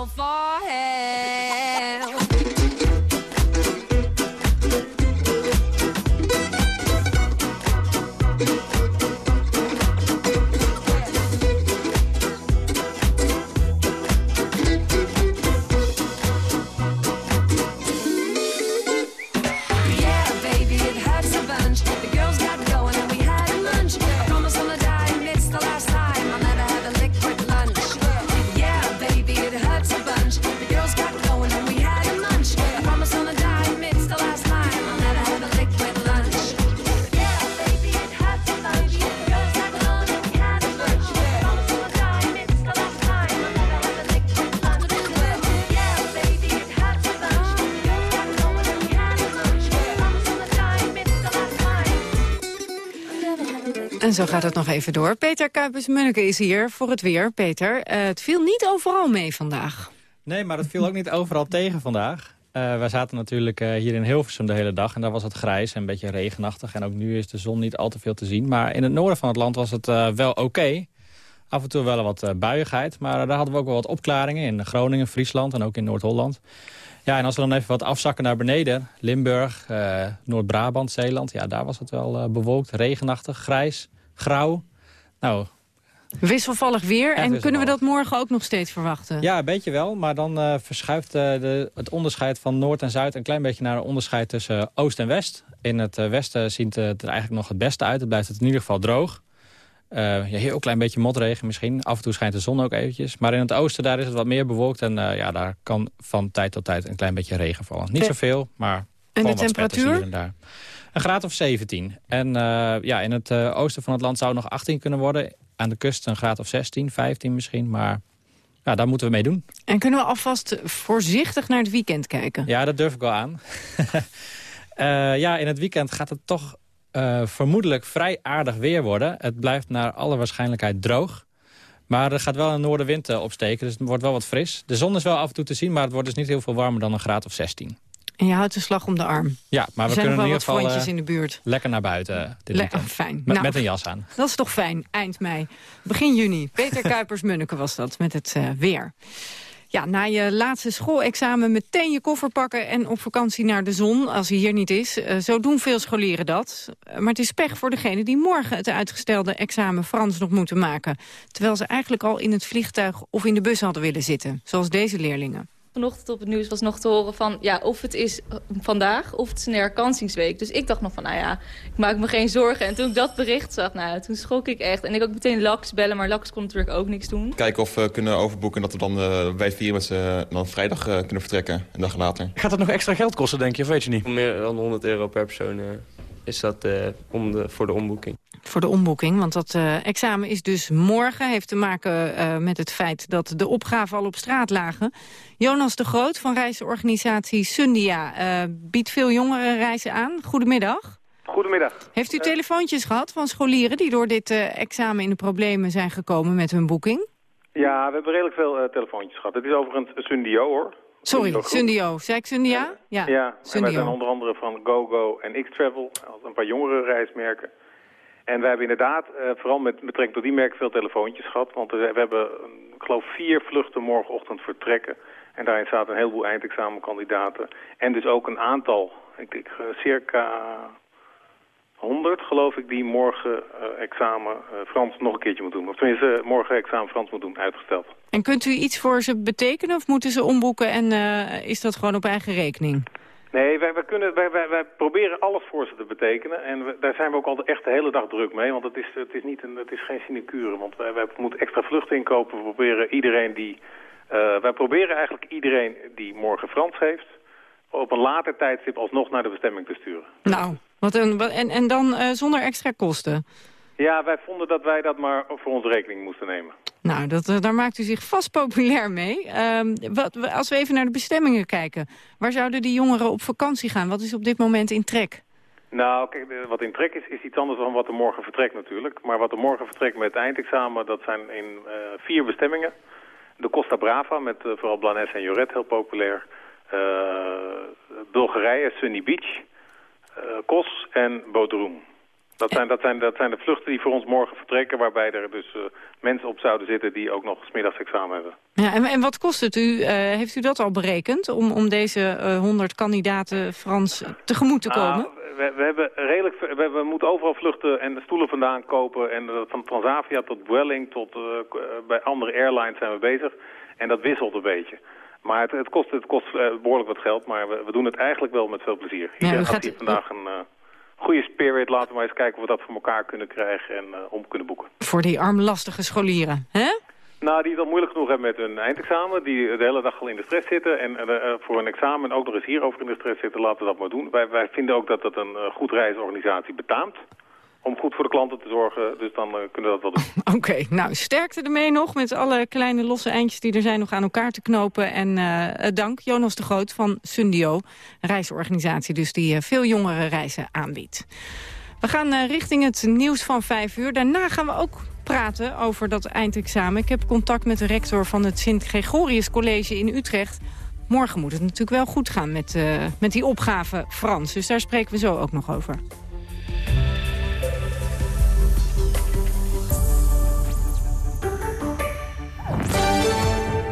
yourself. Zo gaat het nog even door. Peter Kuipers-Munneke is hier voor het weer. Peter, uh, het viel niet overal mee vandaag. Nee, maar het viel ook niet overal tegen vandaag. Uh, wij zaten natuurlijk uh, hier in Hilversum de hele dag en daar was het grijs en een beetje regenachtig. En ook nu is de zon niet al te veel te zien. Maar in het noorden van het land was het wel oké. Af en toe wel wat buiigheid, maar daar hadden we ook wel wat opklaringen in Groningen, Friesland en ook in Noord-Holland. Ja, en als we dan even wat afzakken naar beneden, Limburg, Noord-Brabant, Zeeland, ja, daar was het wel bewolkt, regenachtig, grijs, grauw. Nou, Wisselvallig weer. En kunnen we dat morgen ook nog steeds verwachten? Ja, een beetje wel. Maar dan uh, verschuift uh, de, het onderscheid van Noord en Zuid... een klein beetje naar een onderscheid tussen uh, Oost en West. In het westen ziet het er eigenlijk nog het beste uit. Het blijft het in ieder geval droog. ja, heel klein beetje motregen misschien. Af en toe schijnt de zon ook eventjes. Maar in het oosten daar is het wat meer bewolkt. En ja, daar kan van tijd tot tijd een klein beetje regen vallen. Niet zoveel, maar En de temperatuur? En daar. Een graad of 17. En ja, in het oosten van het land zou het nog 18 kunnen worden aan de kust een graad of 16, 15 misschien. Maar ja, daar moeten we mee doen. En kunnen we alvast voorzichtig naar het weekend kijken? Ja, dat durf ik wel aan. uh, ja, in het weekend gaat het toch uh, vermoedelijk vrij aardig weer worden. Het blijft naar alle waarschijnlijkheid droog. Maar er gaat wel een noordenwind eh, opsteken, dus het wordt wel wat fris. De zon is wel af en toe te zien, maar het wordt dus niet heel veel warmer dan een graad of 16. En je houdt de slag om de arm. Ja, maar we kunnen in ieder geval uh, in de buurt. lekker naar buiten. Dit Le fijn. Met, nou, met, een jas aan. Dat is toch fijn, eind mei. Begin juni. Peter Kuipers-Munneke was dat, met het uh, weer. Ja, na je laatste schoolexamen meteen je koffer pakken... en op vakantie naar de zon, als hij hier niet is. Uh, zo doen veel scholieren dat. Maar het is pech voor degene die morgen het uitgestelde examen Frans nog moeten maken. Terwijl ze eigenlijk al in het vliegtuig of in de bus hadden willen zitten. Zoals deze leerlingen vanochtend op het nieuws was nog te horen van... ja, of het is vandaag of het is een herkansingsweek. Dus ik dacht nog van, nou ja, ik maak me geen zorgen. En toen ik dat bericht zag, nou, toen schrok ik echt. En ik ook meteen Lax bellen, maar Lax kon natuurlijk ook niks doen. Kijken of we kunnen overboeken dat we dan uh, bij vier met z'n dan vrijdag uh, kunnen vertrekken, een dag later. Gaat dat nog extra geld kosten, denk je, of weet je niet? Meer dan 100 euro per persoon uh, is dat om de, voor de omboeking voor de omboeking. Want dat uh, examen is dus morgen. Heeft te maken uh, met het feit dat de opgaven al op straat lagen. Jonas de Groot van reisorganisatie Sundia uh, biedt veel jongeren reizen aan. Goedemiddag. Goedemiddag. Heeft u telefoontjes gehad van scholieren die door dit examen in de problemen zijn gekomen met hun boeking? Ja, we hebben redelijk veel telefoontjes gehad. Het is overigens Sundio hoor. Sorry, Sundio. Zei ik Sundia? Ja, ja en wij zijn onder andere van GoGo en X-Travel. Een paar jongere reismerken. En we hebben inderdaad, uh, vooral met betrekking tot die merk, veel telefoontjes gehad. Want we hebben, ik geloof, vier vluchten morgenochtend vertrekken. En daarin zaten een heleboel eindexamenkandidaten. En dus ook een aantal, ik, ik eh, circa 100 geloof ik, die morgen uh, examen Frans nog een keertje moet doen. Of tenminste, morgen examen Frans moet doen, uitgesteld. En kunt u iets voor ze betekenen of moeten ze omboeken en is dat gewoon op eigen rekening? Nee, wij, kunnen, wij, wij, wij proberen alles voor ze te betekenen. En daar zijn we ook altijd echt de hele dag druk mee. Want het is, het is, niet een, het is geen sinecure. Want wij, wij moeten extra vluchten inkopen. We proberen iedereen die... Uh, wij proberen eigenlijk iedereen die morgen Frans heeft... op een later tijdstip alsnog naar de bestemming te sturen. Nou, wat een, en, en dan uh, zonder extra kosten? Ja, wij vonden dat wij dat maar voor onze rekening moesten nemen. Nou, dat, eh, daar maakt u zich vast populair mee. Um, wat, als we even naar de bestemmingen kijken. Waar zouden die jongeren op vakantie gaan? Wat is op dit moment in trek? Nou, kijk, wat in trek is, is iets anders dan wat er morgen vertrekt natuurlijk. Maar wat er morgen vertrekt met het eindexamen, dat zijn in uh, vier bestemmingen. De Costa Brava, met uh, vooral Blanes en Joret heel populair. Uh, Bulgarije, Sunny Beach, Kos en Boteroen. Dat zijn, dat, zijn, dat zijn de vluchten die voor ons morgen vertrekken... waarbij er dus uh, mensen op zouden zitten die ook nog smiddags examen hebben. Ja, en, en wat kost het u? Uh, heeft u dat al berekend om, om deze uh, 100 kandidaten Frans tegemoet te komen? Nou, we, we, hebben redelijk, we, we, moeten overal vluchten en de stoelen vandaan kopen. En van Transavia tot Vueling tot bij andere airlines zijn we bezig. En dat wisselt een beetje. Maar het, het kost, het kost behoorlijk wat geld, maar we, we, doen het eigenlijk wel met veel plezier. Ja, Ik had hier vandaag een goede spirit. Laten we maar eens kijken of we dat voor elkaar kunnen krijgen en uh, om kunnen boeken. Voor die armlastige scholieren, hè? Nou, die het al moeilijk genoeg hebben met hun eindexamen. Die de hele dag al in de stress zitten. En uh, voor een examen ook nog eens hierover in de stress zitten. Laten we dat maar doen. Wij, wij vinden ook dat dat een uh, goed reisorganisatie betaamt om goed voor de klanten te zorgen. Dus dan uh, kunnen we dat wel doen. Oké, nou sterkte ermee nog met alle kleine losse eindjes die er zijn nog aan elkaar te knopen. En uh, dank Jonas de Groot van Sundio, reisorganisatie dus die uh, veel jongere reizen aanbiedt. We gaan richting het nieuws van 5 uur. Daarna gaan we ook praten over dat eindexamen. Ik heb contact met de rector van het Sint-Gregorius College in Utrecht. Morgen moet het natuurlijk wel goed gaan met, met die opgave Frans. Dus daar spreken we zo ook nog over.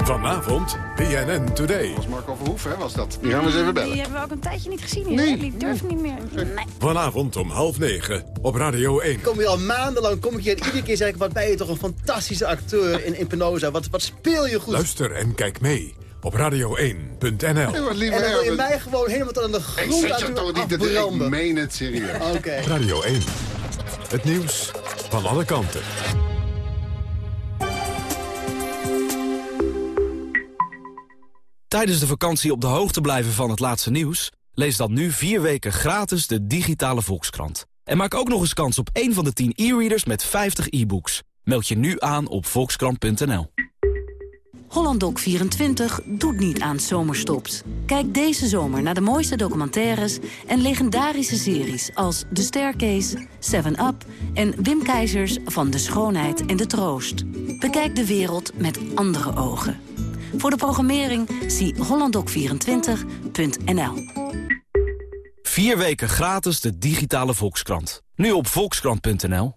Vanavond, BNN Today. Dat was Marco Verhoef, hè, was dat. Die gaan we eens even bellen. Die hebben we ook een tijdje niet gezien hier. Nee. Die durven niet meer. Nee. Vanavond om half negen op Radio 1. Ik kom hier al maandenlang, kom ik hier en iedere keer zeg ik... wat ben je toch een fantastische acteur in, in Penosa. Wat, wat speel je goed. Luister en kijk mee op radio1.nl. Hey, en dan wil je mij gewoon helemaal tot aan de grond uit je toch niet Ik meen het serieus. Oké. Okay. Radio 1. Het nieuws van alle kanten. Tijdens de vakantie op de hoogte blijven van het laatste nieuws? Lees dan nu vier weken gratis de digitale Volkskrant. En maak ook nog eens kans op één van de 10 e-readers met 50 e-books. Meld je nu aan op volkskrant.nl. HollandDoc 24 doet niet aan zomerstopt. Kijk deze zomer naar de mooiste documentaires en legendarische series als The Staircase, 7-Up en Wim Keizers van De Schoonheid en de Troost. Bekijk de wereld met andere ogen. Voor de programmering zie hollanddoc24.nl. Vier weken gratis de digitale Volkskrant. Nu op volkskrant.nl.